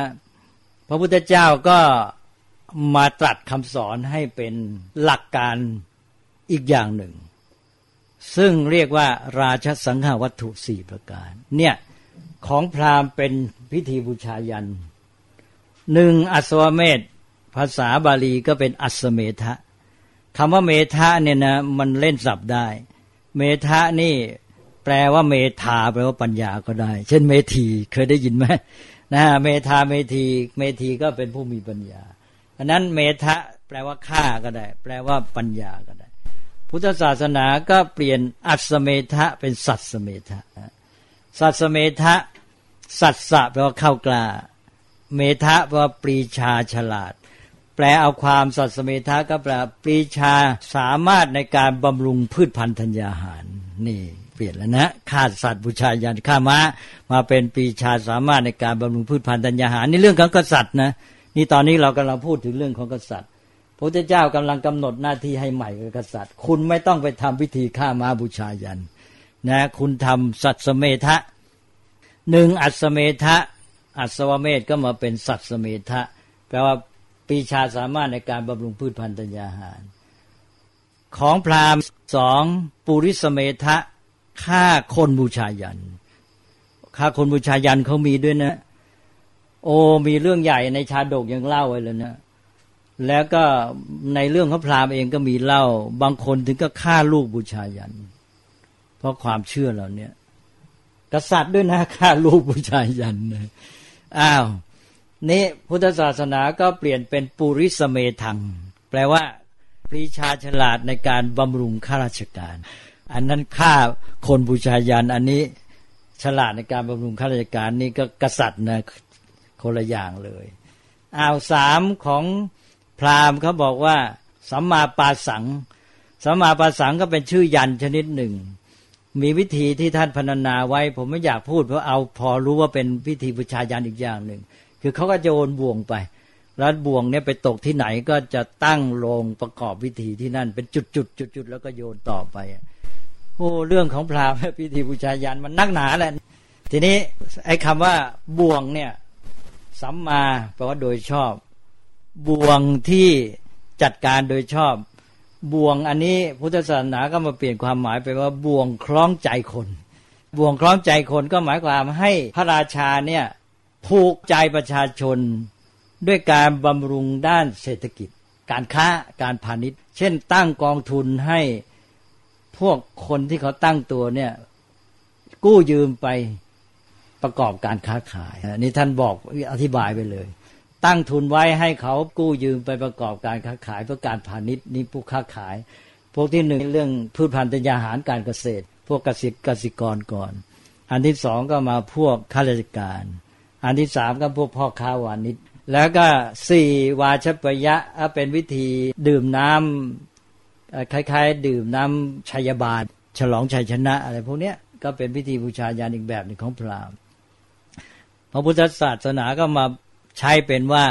พระพุทธเจ้าก็มาตรัสคำสอนให้เป็นหลักการอีกอย่างหนึ่ง ซึ่งเรียกว่าราชสังฆวัตถุสี่ประการ เนี่ยของพราหมณ์เป็นพิธีบูชายันหนึ่งอัศวเมธภาษาบาลีก็เป็นอัศเมทะคำว่าเมทะเนี่ยนะมันเล่นสับได้ เมทะนี่แปลว่าเมธาแปลว่าปัญญาก็ได้ เช่น เมธีเคยได้ยินไหมนะเมธาเมธีเมธีก็เป็นผู้มีปัญญาอันนั้นเมทะแปลว่าฆ่าก็ได้ แปลว่าปัญญาก็ได้ พุทธศาสนาก็เปลี่ยนอัศเมทะเป็นสัตสเมทะสัตสเมทะสัตสะแปลว่าเข้ากล้า เมทะแปลว่าปรีชาฉลาด แปลเอาความสัตสเมธาก็แปลปรีชาสามารถในการบำรุงพืชพันธุ์ธัญญาหาร นี่เปลี่ยนแล้วนะฆ่าสัตว์บูชายันฆ่าม้ามาเป็นปรีชาสามารถในการบำรุงพืชพันธุ์ธัญญาหาร นี่เรื่องของกษัตริย์นะนี่ตอนนี้เรากำลังพูดถึงเรื่องของกษัตริย์ พระพุทธเจ้ากำลังกำหนดหน้าที่ให้ใหม่กับกษัตริย์ คุณไม่ต้องไปทำพิธีฆ่าม้าบูชายันนะคุณทำสัตสเมทะหนึ่งอัศเมทะอัศวเมธก็มาเป็นสัตสเมทะแปลว่าปีชาสามารถในการบำรุงพืชพันธุ์ธัญญาหาร ของพราหมณ์สองปุริสเมทะฆ่าคนบูชายันฆ่าคนบูชายันเขามีด้วยนะ โอ้มีเรื่องใหญ่ในชาดกยังเล่าไว้เลยนะ แล้วก็ในเรื่องของพราหมณ์เองก็มีเล่า บางคนถึงก็ฆ่าลูกบูชายัน เพราะความเชื่อเราเนี่ยกษัตริย์ด้วยนะฆ่าลูกบูชายันนะอ้าวนี่พุทธศาสนาก็เปลี่ยนเป็นปุริสเมทัง แปลว่าปรีชาฉลาดในการบำรุงข้าราชการ อันนั้นฆ่าคนบูชายัน อันนี้ฉลาดในการบำรุงข้าราชการนี่ก็กษัตริย์นะคนละอย่างเลยอ้าวสามของ พราหมณ์เขาบอกว่าสัมมาปาสังสัมมาปาสังก็เป็นชื่อยันชนิดหนึ่ง มีวิธีที่ท่านพรรณนาไว้ ผมไม่อยากพูดเพราะเอาพอรู้ว่าเป็นพิธีบูชายันอีกอย่างหนึ่ง คือเขาก็จะโอนบ่วงไป แล้วบ่วงเนี่ยไปตกที่ไหนก็จะตั้งโรงประกอบพิธีที่นั่น เป็นจุดจุดจุดจุดแล้วก็โยนต่อไปโอ้เรื่องของพราหมณ์พิธีบูชายันมันนักหนาแหละทีนี้ไอ้คำว่าบ่วงเนี่ยสัมมาแปลว่าโดยชอบ บ่วงที่จัดการโดยชอบ บ่วงอันนี้พุทธศาสนาก็มาเปลี่ยนความหมายไปว่าบ่วงคล้องใจคน บ่วงคล้องใจคนก็หมายความให้พระราชาเนี่ยผูกใจประชาชน ด้วยการบำรุงด้านเศรษฐกิจ การค้าการพาณิชย์ เช่น ตั้งกองทุนให้พวกคนที่เขาตั้งตัวเนี่ยกู้ยืมไปประกอบการค้าขายนี่ท่านบอกอธิบายไปเลย ตั้งทุนไว้ให้เขากู้ยืมไปประกอบการค้าขายเพื่อการพาณิชย์นี่ผู้ค้าขาย พวกที่หนึ่งเรื่องพืชพันธุ์ธัญญาหารการเกษตร พวกเกษตรกสิกรก่อน อันที่สองก็มาพวกข้าราชการ อันที่สามก็พวกพ่อค้าวานิชแล้วก็สี่วาชปยะเป็นวิธีดื่มน้ำคล้ายๆ ดื่มน้ำชัยบาท ฉลองชัยชนะ อะไรพวกเนี้ยก็เป็นพิธีบูชายันอีกแบบหนึ่งของพราหมณ์พระพุทธศาสนาก็มา ใช้เป็นว่า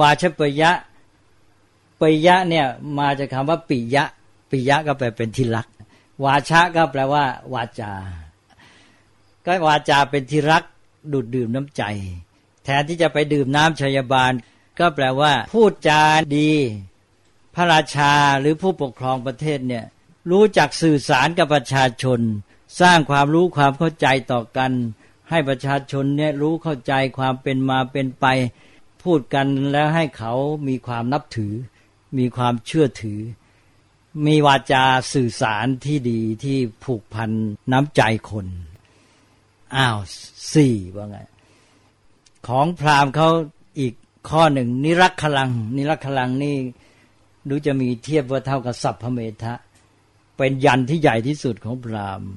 วาชปยะปยะเนี่ยมาจากคาว่าปิยะปิยะก็แปลเป็นที่รัก วาชะก็แปลว่า วาจา ก็วาจาเป็นที่รักดูดดื่มน้ำใจ แทนที่จะไปดื่มน้ำชัยบาล ก็แปลว่า พูดจาดี พระราชาหรือผู้ปกครองประเทศเนี่ยรู้จักสื่อสารกับประชาชน สร้างความรู้ความเข้าใจต่อกัน ให้ประชาชนเนี่ยรู้เข้าใจความเป็นมาเป็นไป พูดกันแล้วให้เขามีความนับถือ มีความเชื่อถือ มีวาจาสื่อสารที่ดีที่ผูกพันน้ำใจคนอ้าวสี่ว่าไงของพราหมณ์เขาอีกข้อหนึ่ง นิรักขลัง นิรักขลังนี่ดูจะมีเทียบว่าเท่ากับสัพพเมทะ เป็นยันที่ใหญ่ที่สุดของพราหมณ์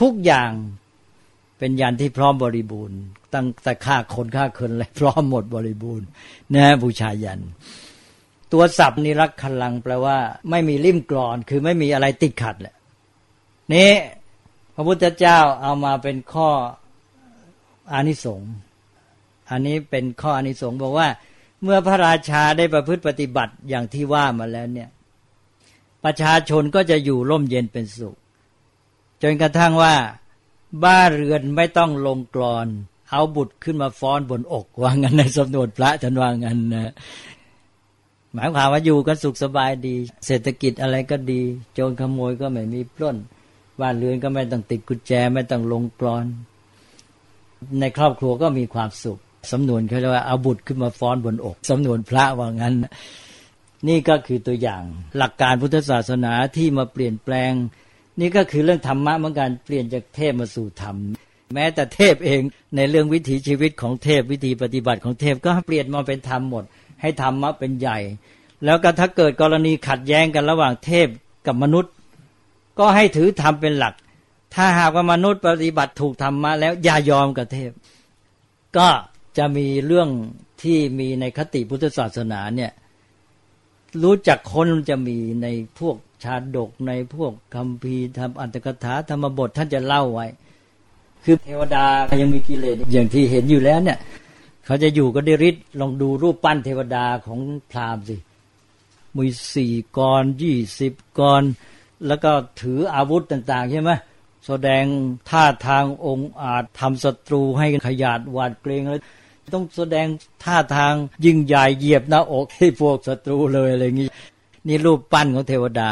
ทุกอย่าง เป็นยันที่พร้อมบริบูรณ์ ตั้งแต่ฆ่าคนฆ่าคนเลยพร้อมหมดบริบูรณ์นะบูชายัน ตัวศัพท์นิรักขลังแปลว่า ไม่มีริมกรอนคือไม่มีอะไรติดขัดแหละนี้พระพุทธเจ้าเอามาเป็นข้ออานิสงส์อันนี้เป็นข้ออานิสงส์บอกว่า เมื่อพระราชาได้ประพฤติปฏิบัติอย่างที่ว่ามาแล้วเนี่ย ประชาชนก็จะอยู่ร่มเย็นเป็นสุข จนกระทั่งว่า บ้านเรือนไม่ต้องลงกรอน เอาบุตรขึ้นมาฟ้อนบนอกวางั้นในสมนวนพระท่านวางั้นนะหมายความว่าอยู่กันสุขสบายดี เศรษฐกิจอะไรก็ดี โจรขโมยก็ไม่มีปล้นบ้านเรือนก็ไม่ต้องติดกุญแจไม่ต้องลงกรอน ในครอบครัวก็มีความสุขสำนวนเขาเรียกว่าเอาบุตรขึ้นมาฟ้อนบนอกสำนวนพระว่างั้น นี่ก็คือตัวอย่างหลักการพุทธศาสนาที่มาเปลี่ยนแปลง นี่ก็คือเรื่องธรรมะเหมือนกันเปลี่ยนจากเทพมาสู่ธรรม แม้แต่เทพเองในเรื่องวิถีชีวิตของเทพวิธีปฏิบัติของเทพก็เปลี่ยนมาเป็นธรรมหมด ให้ธรรมะเป็นใหญ่ แล้วก็ถ้าเกิดกรณีขัดแย้งกันระหว่างเทพกับมนุษย์ ก็ให้ถือธรรมเป็นหลัก ถ้าหากว่ามนุษย์ปฏิบัติถูกธรรมะแล้วอย่ายอมกับเทพ ก็จะมีเรื่องที่มีในคติพุทธศาสนาเนี่ยรู้จักคนจะมีในพวก ชาดกในพวกคำพีทำอัตถกถาธรรมบทท่านจะเล่าไว้ คือเทวดายังมีกิเลสอย่างที่เห็นอยู่แล้วเนี่ย เขาจะอยู่ก็ได้ฤทธิ์ลองดูรูปปั้นเทวดาของพราหมณ์สิมีสี่กรยี่สิบกร แล้วก็ถืออาวุธต่าง ๆ ใช่ไหมแสดงท่าทางองค์อาจทำศัตรูให้ขยาดหวาดเกรงแล้วต้องแสดงท่าทางยิ่งใหญ่เหยียบหน้าอกให้พวกศัตรูเลยอะไรอย่างนี้ นี่รูปปั้นของเทวดา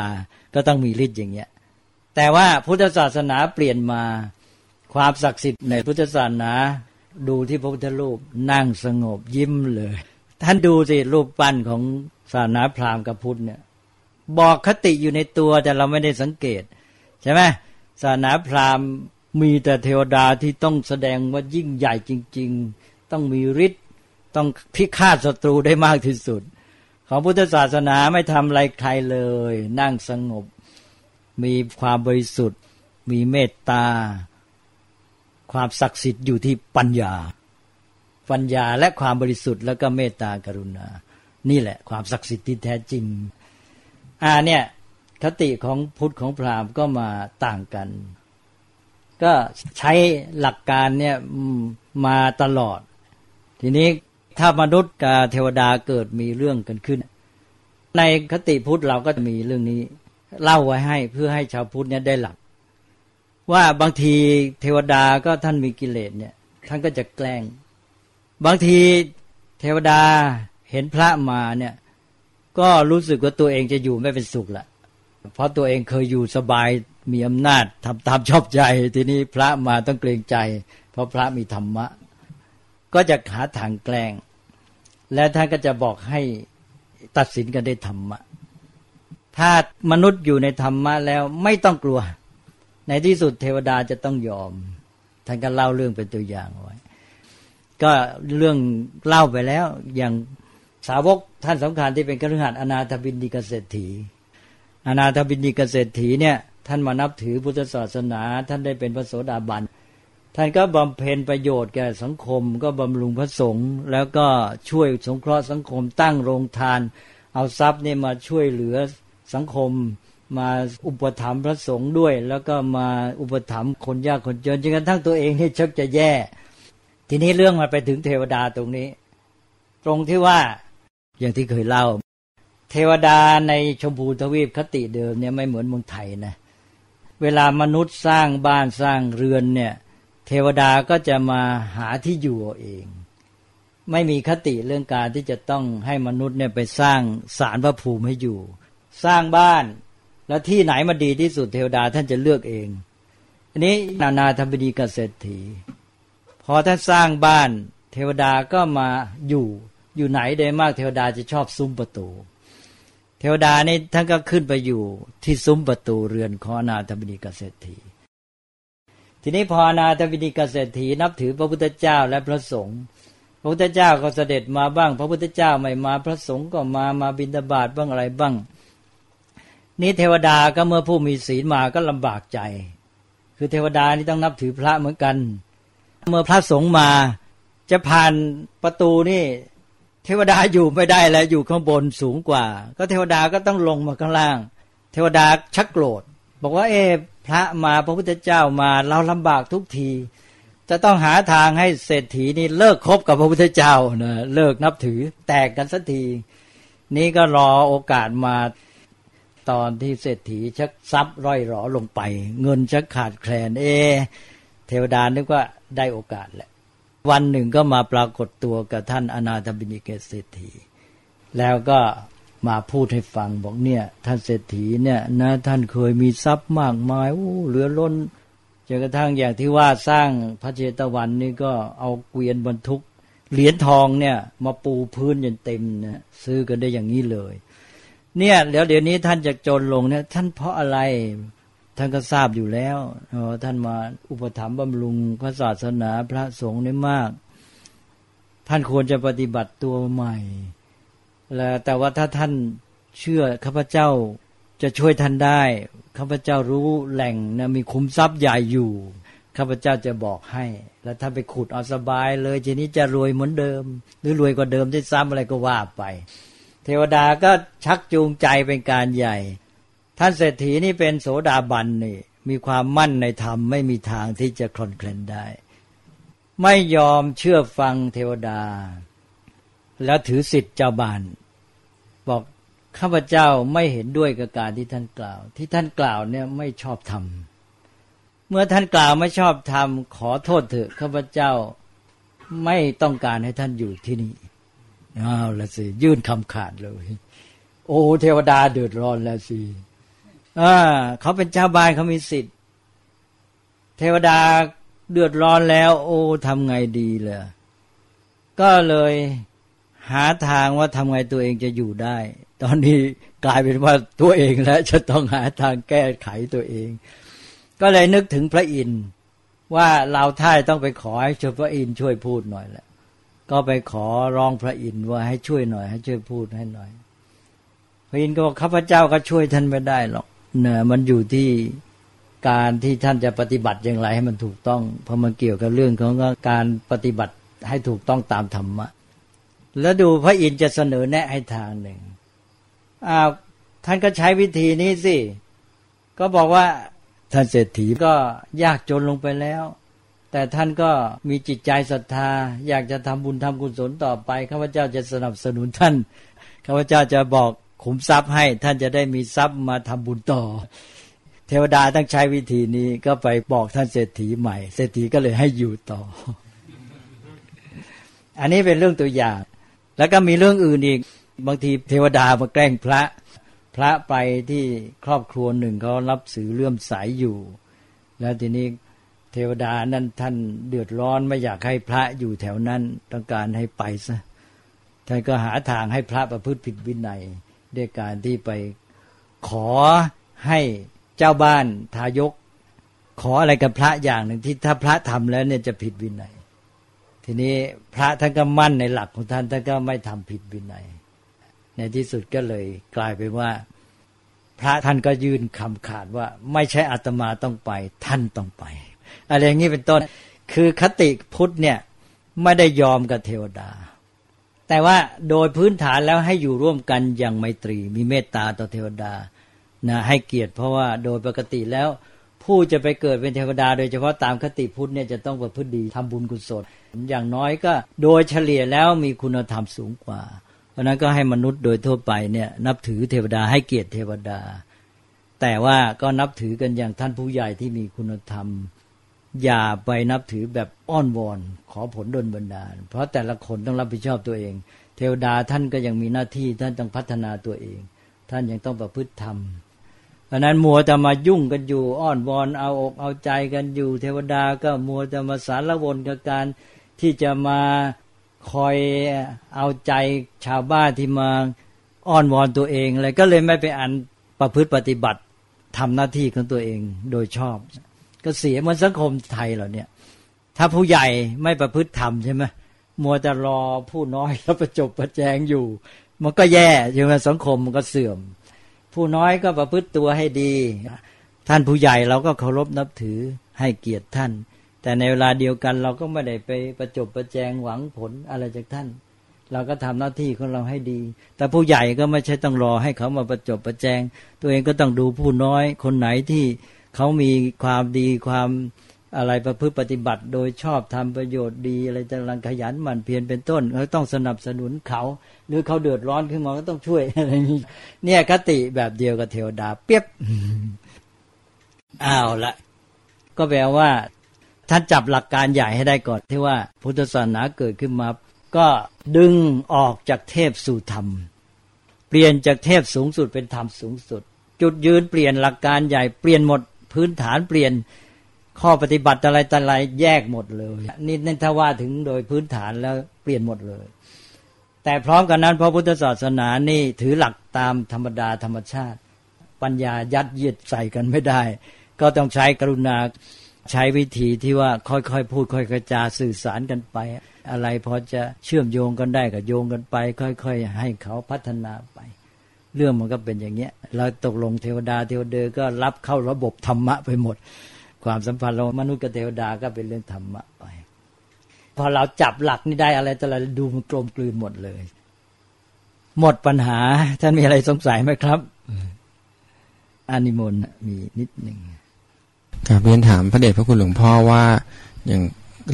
ก็ต้องมีฤทธิ์อย่างเงี้ย แต่ว่าพุทธศาสนาเปลี่ยนมาความศักดิ์สิทธิ์ในพุทธศาสนา ดูที่พระพุทธรูปนั่งสงบยิ้มเลย ท่านดูสิรูปปั้นของศาสนาพราหมณ์กับพุทธเนี่ย บอกคติอยู่ในตัวแต่เราไม่ได้สังเกต ใช่ไหมศาสนาพราหมณ์มีแต่เทวดาที่ต้องแสดงว่ายิ่งใหญ่จริง ๆ ต้องมีฤทธิ์ต้องพิฆาตศัตรูได้มากที่สุด ของพุทธศาสนาไม่ทำอะไรใครเลย นั่งสงบ มีความบริสุทธิ์ มีเมตตา ความศักดิ์สิทธิ์อยู่ที่ปัญญา ปัญญาและความบริสุทธิ์แล้วก็เมตตากรุณา นี่แหละความศักดิ์สิทธิ์ที่แท้จริง อ่าเนี่ยคติของพุทธของพราหมณ์ก็มาต่างกัน ก็ใช้หลักการเนี่ยมาตลอด ทีนี้ ถ้ามนุษย์กับเทวดาเกิดมีเรื่องกันขึ้น ในคติพุทธเราก็จะมีเรื่องนี้ เล่าไว้ให้เพื่อให้ชาวพุทธเนี่ยได้หลักว่าบางทีเทวดาก็ท่านมีกิเลสเนี่ย ท่านก็จะแกล้ง บางทีเทวดาเห็นพระมาเนี่ย ก็รู้สึกว่าตัวเองจะอยู่ไม่เป็นสุขละเพราะตัวเองเคยอยู่สบายมีอำนาจทำตามชอบใจ ทีนี้พระมาต้องเกรงใจ เพราะพระมีธรรมะ ก็จะหาทางแกล้ง และท่านก็จะบอกให้ตัดสินกันได้ธรรมะ ถ้ามนุษย์อยู่ในธรรมะแล้วไม่ต้องกลัว ในที่สุดเทวดาจะต้องยอม ท่านก็เล่าเรื่องเป็นตัวอย่างไว้ ก็เรื่องเล่าไปแล้วอย่างสาวกท่านสำคัญที่เป็นกฤหัสอนาถบินดีกเศรษฐี อนาถบินดีกเศรษฐีเนี่ยท่านมานับถือพุทธศาสนา ท่านได้เป็นพระโสดาบัน ท่านก็บำเพ็ญประโยชน์แก่สังคม ก็บำรุงพระสงฆ์แล้วก็ช่วยสงเคราะห์สังคมตั้งโรงทาน เอาทรัพย์นี่มาช่วยเหลือสังคม มาอุปถัมภ์พระสงฆ์ด้วย แล้วก็มาอุปถัมภ์คนยากคนจนจนกระทั่งตัวเองนี่ชักจะแย่ ทีนี้เรื่องมาไปถึงเทวดาตรงนี้ ตรงที่ว่าอย่างที่เคยเล่า เทวดาในชมพูทวีปคติเดิมเนี่ยไม่เหมือนเมืองไทยนะเวลามนุษย์สร้างบ้านสร้างเรือนเนี่ย เทวดาก็จะมาหาที่อยู่เอง ไม่มีคติเรื่องการที่จะต้องให้มนุษย์เนี่ยไปสร้างสารพระภูมิให้อยู่ สร้างบ้านแล้วที่ไหนมาดีที่สุดเทวดาท่านจะเลือกเอง อันนี้นานาธรรมดีกเศรษฐีพอท่านสร้างบ้าน เทวดาก็มาอยู่อยู่ไหนได้มากเทวดาจะชอบซุ้มประตู เทวดานี่ท่านก็ขึ้นไปอยู่ที่ซุ้มประตูเรือนของนาธรรมดีกเศรษฐี ทีนี้พอนาธรรมดีกเศรษฐีนับถือพระพุทธเจ้าและพระสงฆ์พระพุทธเจ้าก็เสด็จมาบ้าง พระพุทธเจ้าไม่มาพระสงฆ์ก็มามาบิณฑบาตบ้างอะไรบ้าง นี่เทวดาก็เมื่อผู้มีศีลมาก็ลำบากใจ คือเทวดานี่ต้องนับถือพระเหมือนกัน เมื่อพระสงฆ์มาจะผ่านประตูนี่ เทวดาอยู่ไม่ได้แล้วอยู่ข้างบนสูงกว่า ก็เทวดาก็ต้องลงมาข้างล่าง เทวดาชักโกรธ บอกว่าเอ พระมาพระพุทธเจ้ามาเราลำบากทุกที จะต้องหาทางให้เศรษฐีนี่เลิกคบกับพระพุทธเจ้านะเลิกนับถือแตกกันสักที นี่ก็รอโอกาสมาตอนที่เศรษฐีชักทรัพย์ร่อยหรอลงไป เงินชักขาดแคลนเอ เทวดานึกว่าได้โอกาสแหละวันหนึ่งก็มาปรากฏตัวกับท่านอนาถบิณิเกเศรษฐี แล้วก็ มาพูดให้ฟังบอกเนี่ย ท่านเศรษฐีเนี่ยนะท่านเคยมีทรัพย์มากมายโอ้เหลือล้นจนกระทั่งอย่างที่ว่าสร้างพระเจตวันนี่ก็เอาเกวียนบรรทุกเหรียญทองเนี่ย มาปูพื้นจนเต็มนะซื้อกันได้อย่างนี้เลย เนี่ยเดี๋ยวเดี๋ยวนี้ท่านจะจนลงเนี่ย ท่านเพราะอะไร ท่านก็ทราบอยู่แล้วท่านมาอุปถัมภ์บำรุงพระศาสนาพระสงฆ์นี่มาก ท่านควรจะปฏิบัติตัวใหม่ แล้วแต่ว่าถ้าท่านเชื่อข้าพเจ้าจะช่วยท่านได้ข้าพเจ้ารู้แหล่งนะมีคุ้มทรัพย์ใหญ่อยู่ข้าพเจ้าจะบอกให้ แล้วถ้านไปขุดเอาสบายเลย ทีนี้จะรวยเหมือนเดิม หรือรวยกว่าเดิมที่ซ้ำอะไรก็ว่าไป เทวดาก็ชักจูงใจเป็นการใหญ่ ท่านเศรษฐีนี่เป็นโสดาบันนี่ มีความมั่นในธรรมไม่มีทางที่จะคลอนเคลนได้ ไม่ยอมเชื่อฟังเทวดา แล้วถือสิทธิ์เจ้าบาน บอกข้าพเจ้าไม่เห็นด้วยกับการที่ท่านกล่าว ที่ท่านกล่าวเนี่ยไม่ชอบธรรมเมื่อท่านกล่าวไม่ชอบธรรมขอโทษเถอะข้าพเจ้าไม่ต้องการให้ท่านอยู่ที่นี่อ้าวละสิ ยื่นคำขาดเลย โอ้เทวดาเดือดร้อนแล้วสิอ่าเขาเป็นเจ้าบ้านเขามีสิทธิ์ เทวดาเดือดร้อนแล้ว โอ้ทำไงดีเลยก็เลย หาทางว่าทำไงตัวเองจะอยู่ได้ ตอนนี้กลายเป็นว่าตัวเองแล้วจะต้องหาทางแก้ไขตัวเอง ก็เลยนึกถึงพระอินทร์ว่าเราท่ายต้องไปขอให้ช่วยพระอินทร์ช่วยพูดหน่อยแหละ ก็ไปขอร้องพระอินทร์ว่าให้ช่วยหน่อย ให้ช่วยพูดให้หน่อย พระอินทร์ก็บอกข้าพเจ้าก็ช่วยท่านไม่ได้หรอกเนี่ยมันอยู่ที่การที่ท่านจะปฏิบัติอย่างไรให้มันถูกต้อง เพราะมันเกี่ยวกับเรื่องของการปฏิบัติให้ถูกต้องตามธรรมะ แล้วดูพระอินทร์จะเสนอแนะให้ทางหนึ่งอ้าวท่านก็ใช้วิธีนี้สิ ก็บอกว่าท่านเศรษฐีก็ยากจนลงไปแล้ว แต่ท่านก็มีจิตใจศรัทธา อยากจะทำบุญทำกุศลต่อไปข้าพเจ้าจะสนับสนุนท่านข้าพเจ้าจะบอกขุมทรัพย์ให้ท่านจะได้มีทรัพย์มาทำบุญต่อ เทวดาต้องใช้วิธีนี้ก็ไปบอกท่านเศรษฐีใหม่ เศรษฐีก็เลยให้อยู่ต่อ อันนี้เป็นเรื่องตัวอย่าง แล้วก็มีเรื่องอื่นอีก บางทีเทวดามาแกล้งพระ พระไปที่ครอบครัวหนึ่งเขารับสือเลื่อมใสยอยู่ แล้วทีนี้เทวดานั้นท่านเดือดร้อนไม่อยากให้พระอยู่แถวนั้นต้องการให้ไปซะท่านก็หาทางให้พระประพฤติผิดวินัยด้วยการที่ไปขอให้เจ้าบ้านทายก ขออะไรกับพระอย่างหนึ่งที่ถ้าพระทำแล้วเนี่ยจะผิดวินัย ทีนี้พระท่านก็มั่นในหลักของท่านท่านก็ไม่ทำผิดวินัย ในที่สุดก็เลยกลายเป็นว่า พระท่านก็ยื่นคำขาดว่าไม่ใช่อาตมาต้องไป ท่านต้องไป อะไรอย่างนี้เป็นต้น คือคติพุทธเนี่ยไม่ได้ยอมกับเทวดา แต่ว่าโดยพื้นฐานแล้วให้อยู่ร่วมกันอย่างไมตรี มีเมตตาต่อเทวดานะให้เกียรติเพราะว่าโดยปกติแล้ว ผู้จะไปเกิดเป็นเทวดา โดยเฉพาะตามคติพุทธเนี่ยจะต้องประพฤติดีทำบุญกุศล อย่างน้อยก็โดยเฉลี่ยแล้วมีคุณธรรมสูงกว่า เพราะนั้นก็ให้มนุษย์โดยทั่วไปเนี่ยนับถือเทวดาให้เกียรติเทวดา แต่ว่าก็นับถือกันอย่างท่านผู้ใหญ่ที่มีคุณธรรม อย่าไปนับถือแบบอ้อนวอน ขอผลดลบันดาล เพราะแต่ละคนต้องรับผิดชอบตัวเอง เทวดาท่านก็ยังมีหน้าที่ท่านต้องพัฒนาตัวเอง ท่านยังต้องประพฤติธรรม พราะนั้นมัวจะมายุ่งกันอยู่ อ้อนวอนเอาอกเอาใจกันอยู่ เทวดาก็มัวจะมาสารวนกับการที่จะมาคอยเอาใจชาวบ้านที่มาอ้อนวอนตัวเองอะไรก็เลยไม่ไปอันประพฤติปฏิบัติทำหน้าที่ของตัวเองโดยชอบ ก็เสียเหมือนสังคมไทยเราเนี่ย ถ้าผู้ใหญ่ไม่ประพฤติธรรมใช่ไหมมัวจะรอผู้น้อยแล้วประจบประแจงอยู่ มันก็แย่ใช่ไหมสังคมมันก็เสื่อม ผู้น้อยก็ประพฤติตัวให้ดี ท่านผู้ใหญ่เราก็เคารพนับถือให้เกียรติท่าน แต่ในเวลาเดียวกันเราก็ไม่ได้ไปประจบประแจงหวังผลอะไรจากท่าน เราก็ทำหน้าที่ของเราให้ดี แต่ผู้ใหญ่ก็ไม่ใช่ต้องรอให้เขามาประจบประแจง ตัวเองก็ต้องดูผู้น้อยคนไหนที่เขามีความดีความ อะไรประพฤติปฏิบัติ โดยชอบทำประโยชน์ดี อะไรจะรังขยันหมั่นเพียรเป็นต้นเขาต้องสนับสนุนเขา หรือเขาเดือดร้อนขึ้นมาก็ต้องช่วยอะไรนี้เนี่ยคติแบบเดียวกับเทวดาเปียบอ้าวละ ก็แปลว่าท่านจับหลักการใหญ่ให้ได้ก่อนที่ว่าพุทธศาสนาเกิดขึ้นมา ก็ดึงออกจากเทพสู่ธรรม เปลี่ยนจากเทพสูงสุดเป็นธรรมสูงสุด จุดยืนเปลี่ยนหลักการใหญ่เปลี่ยนหมดพื้นฐานเปลี่ยน ข้อปฏิบัติอะไรต่อะไรแยกหมดเลยนี่นั่นถ้าว่าถึงโดยพื้นฐานแล้วเปลี่ยนหมดเลย แต่พร้อมกันนั้นพระพุทธศาสนานี่ถือหลักตามธรรมดาธรรมชาติ ปัญญายัดเยียดใส่กันไม่ได้ ก็ต้องใช้กรุณาใช้วิธีที่ว่าค่อยๆพูดค่อยๆกระจาสื่อสารกันไป อะไรพอจะเชื่อมโยงกันได้ก็โยงกันไป ค่อย ๆ ให้เขาพัฒนาไป เรื่องมันก็เป็นอย่างเงี้ยเราตกลงเทวดาเทวเดอก็รับเข้าระบบธรรมะไปหมด ความสัมพันธ์เรามนุษย์กับเทวดาก็เป็นเรื่องธรรมะไปพอเราจับหลักนี่ได้อะไรแต่ละดูมันกลมกลืนหมดเลย หมดปัญหา ท่านมีอะไรสงสัยไหมครับอานิมนต์มีนิดหนึ่งครับเรียนถามพระเดชพระคุณหลวงพ่อว่าอย่าง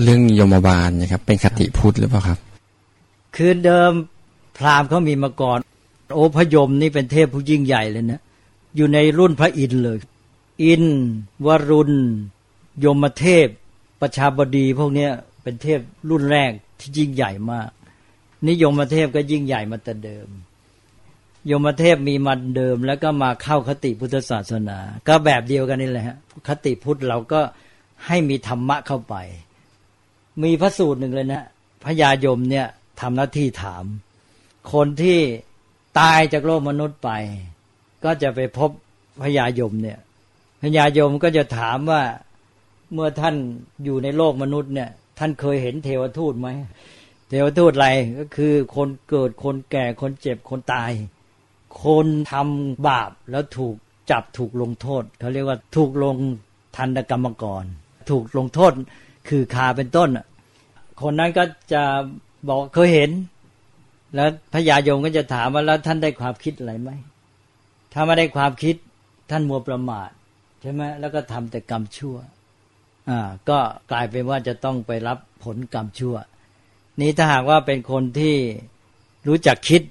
เรื่องยมบาลนะครับ เป็นคติพุทธหรือเปล่าครับ คือเดิมพราหมณ์เขามีมาก่อน โอพยมนี่เป็นเทพผู้ยิ่งใหญ่เลยนะอยู่ในรุ่นพระอินทร์เลย อิน วรุณ ยมเทพ ประชาบดีพวกนี้เป็นเทพรุ่นแรกที่ยิ่งใหญ่มาก นิยมเทพก็ยิ่งใหญ่มาแต่เดิม ยมเทพมีมาเดิม แล้วก็มาเข้าคติพุทธศาสนา ก็แบบเดียวกันนี่แหละฮะคติพุทธเราก็ให้มีธรรมะเข้าไป มีพระสูตรหนึ่งเลยนะพญายมเนี่ยทำหน้าที่ถาม คนที่ตายจากโลกมนุษย์ไป ก็จะไปพบพญายมเนี่ย ญายมก็จะถามว่าเมื่อท่านอยู่ในโลกมนุษย์เนี่ย ท่านเคยเห็นเทวทูตไหมเทวทูตอะไรก็คือคนเกิดคนแก่คนเจ็บคนตาย คนทำบาปแล้วถูกจับถูกลงโทษเขาเรียกว่าถูกลงทันตกรรมกร ถูกลงโทษคือคาเป็นต้น คนนั้นก็จะบอกเคยเห็น แล้วพญายมก็จะถามว่าแล้วท่านได้ความคิดอะไรไหมถ้าไม่ได้ความคิดท่านมัวประมาท ช่ไหมแล้วก็ทำแต่กรรมชั่วอ่าก็กลายเป็นว่าจะต้องไปรับผลกรรมชั่ว นี้ถ้าหากว่าเป็นคนที่รู้จักคิด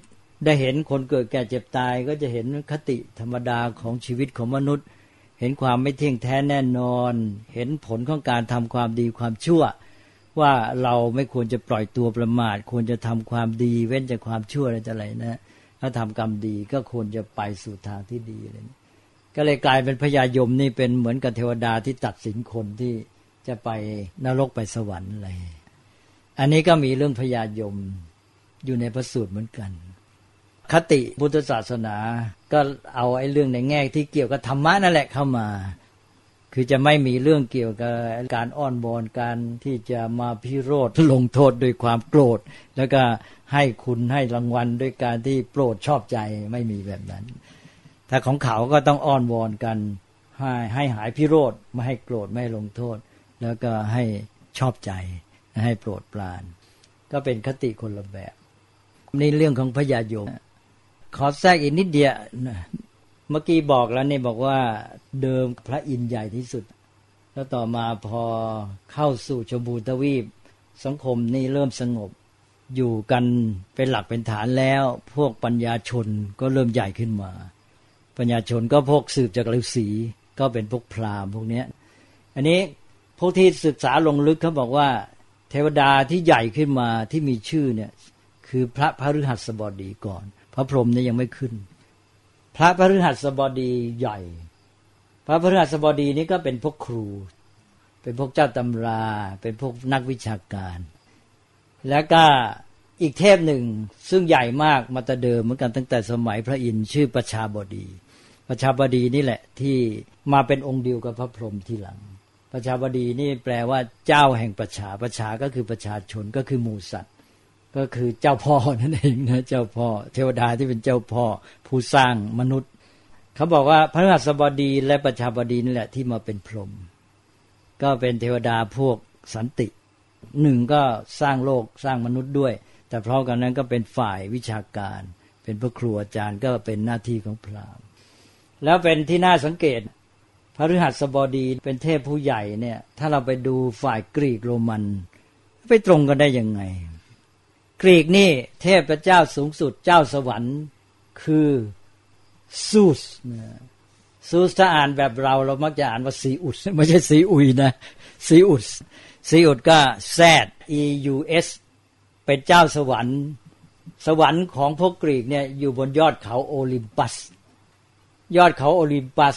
ได้เห็นคนเกิดแก่เจ็บตาย ก็จะเห็นคติธรรมดาของชีวิตของมนุษย์ เห็นความไม่เที่ยงแท้แน่นอน เห็นผลของการทำความดีความชั่ว ว่าเราไม่ควรจะปล่อยตัวประมาท ควรจะทำความดี เว้นจากความชั่วอะไรจะอะไรนะ ถ้าทำกรรมดีก็ควรจะไปสู่ทางที่ดีอะไรนี้ ก็เลยกลายเป็นพญายมนี่เป็นเหมือนกับเทวดาที่ตัดสินคนที่จะไปนรกไปสวรรค์อะไร อันนี้ก็มีเรื่องพญายมอยู่ในพระสูตรเหมือนกัน คติพุทธศาสนาก็เอาไอ้เรื่องในแง่ที่เกี่ยวกับธรรมะนั่นแหละเข้ามา คือจะไม่มีเรื่องเกี่ยวกับการอ้อนบอนการที่จะมาพิโรธลงโทษด้วยความโกรธ แล้วก็ให้คุณให้รางวัลด้วยการที่โปรดชอบใจไม่มีแบบนั้น แต่ของเขาก็ต้องอ้อนวอนกัน ให้ให้หายพิโรธไม่ให้โกรธไม่ให้ลงโทษ แล้วก็ให้ชอบใจให้โปรดปราน ก็เป็นคติคนละแบบนี่เรื่องของพญายม ขอแทรกอีกนิดเดียวเมื่อกี้บอกแล้วนี่บอกว่าเดิมพระอินทร์ใหญ่ที่สุด แล้วต่อมาพอเข้าสู่ชมพูทวีป สังคมนี่เริ่มสงบ อยู่กันเป็นหลักเป็นฐานแล้ว พวกปัญญาชนก็เริ่มใหญ่ขึ้นมา ปัญญาชนก็พวกสืบจากฤาษีก็เป็นพวกพราหมณ์พวกนี้อันนี้พวกที่ศึกษาลงลึกเขาบอกว่า เทวดาที่ใหญ่ขึ้นมาที่มีชื่อเนี่ยคือพระพฤหัสบดีก่อน พระพรหมเนี่ยยังไม่ขึ้น พระพฤหัสบดีใหญ่ พระพฤหัสบดีนี่ก็เป็นพวกครู เป็นพวกเจ้าตำรา เป็นพวกนักวิชาการ แล้วก็อีกเทพหนึ่งซึ่งใหญ่มากมาแต่เดิมเหมือนกันตั้งแต่สมัยพระอินทร์ชื่อประชาบดี ประชาบดีนี่แหละที่มาเป็นองค์เดียวกับพระพรหมที่หลัง ประชาบดีนี่แปลว่าเจ้าแห่งประชาประชาก็คือประชาชนก็คือหมู่สัตว์ ก็คือเจ้าพ่อนั่นเองนะเจ้าพ่อ เทวดาที่เป็นเจ้าพ่อ ผู้สร้างมนุษย์ เขาบอกว่าพระราชบดีและประชาบดีนี่แหละที่มาเป็นพรหมก็เป็นเทวดาพวกสันติหนึ่งก็สร้างโลกสร้างมนุษย์ด้วย แต่เพราะกันนั้นก็เป็นฝ่ายวิชาการ เป็นพระครูอาจารย์ก็เป็นหน้าที่ของพราหมณ์ แล้วเป็นที่น่าสังเกต พระฤหัสบดีเป็นเทพผู้ใหญ่เนี่ย ถ้าเราไปดูฝ่ายกรีกโรมัน ไปตรงกันได้ยังไง กรีกนี่เทพเจ้าสูงสุดเจ้าสวรรค์คือซูสซูสถ้าอ่านแบบเราเรามักจะอ่านว่าซีอุสไม่ใช่ซีอุยนะซีอุดสีอุสก็แซด e u s เป็นเจ้าสวรรค์ สวรรค์ของพวกกรีกเนี่ยอยู่บนยอดเขาโอลิมปัส ยอดเขาโอลิมปัส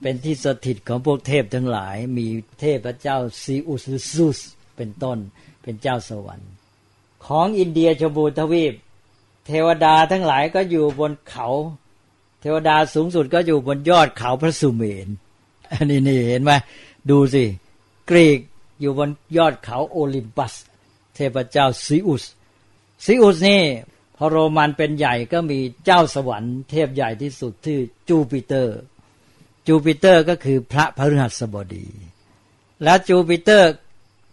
เป็นที่สถิตของพวกเทพทั้งหลาย มีเทพเจ้าซีอุสซูสเป็นต้นเป็นเจ้าสวรรค์ ของอินเดียชมพูทวีป เทวดาทั้งหลายก็อยู่บนเขา เทวดาสูงสุดก็อยู่บนยอดเขาพระสุเมนอันนี้นี่เห็นไหมดูสิกรีกอยู่บนยอดเขาโอลิมปัส เทพเจ้าซิอุสซิอุสนี่ พอโรมันเป็นใหญ่ก็มีเจ้าสวรรค์เทพใหญ่ที่สุดที่จูปิเตอร์ จูปิเตอร์ก็คือพระพฤหัสบดี และจูปิเตอร์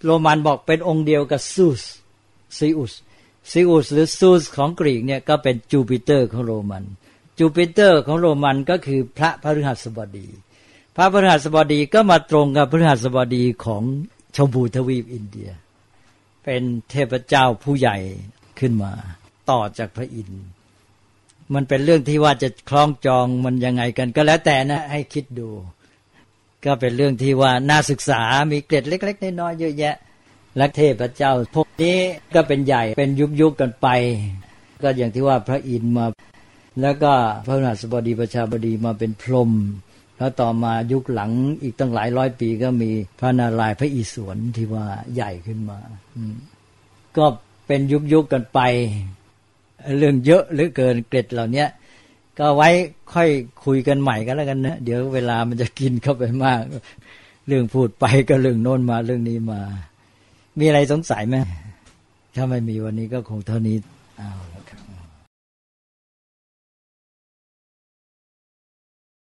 โรมันบอกเป็นองค์เดียวกับซูสซีอุสซีอุสหรือซูสของกรีกเนี่ยก็เป็นจูปิเตอร์ของโรมัน จูปิเตอร์ของโรมันก็คือพระพฤหัสบดี พระพฤหัสบดีก็มาตรงกับพฤหัสบดีของชมพูทวีปอินเดีย เป็นเทพเจ้าผู้ใหญ่ขึ้นมา ต่อจากพระอินทร์มันเป็นเรื่องที่ว่าจะคล้องจองมันยังไงกัน ก็แล้วแต่นะ ให้คิดดู ก็เป็นเรื่องที่ว่าน่าศึกษามีเกร็ดเล็ก ๆ น้อยๆเยอะแยะและเทพเจ้าพวกนี้ก็เป็นใหญ่เป็นยุคยุคกันไป ก็อย่างที่ว่าพระอินทร์มา แล้วก็พระนาสบดีประชาบดีมาเป็นพรหมแล้วต่อมายุคหลังอีกตั้งหลายร้อยปีก็มีพระนารายณ์พระอิศวรที่ว่าใหญ่ขึ้นมาก็เป็นยุคยุคกันไป เรื่องเยอะหรือเกินเกร็ดเหล่านี้ก็ไว้ค่อยคุยกันใหม่กันแล้วกันนะเดี๋ยวเวลามันจะกินเข้าไปมาก เรื่องพูดไปก็เรื่องโน้นมาเรื่องนี้มา มีอะไรสงสัยไหมถ้าไม่มีวันนี้ก็คงเท่านี้อาละครับ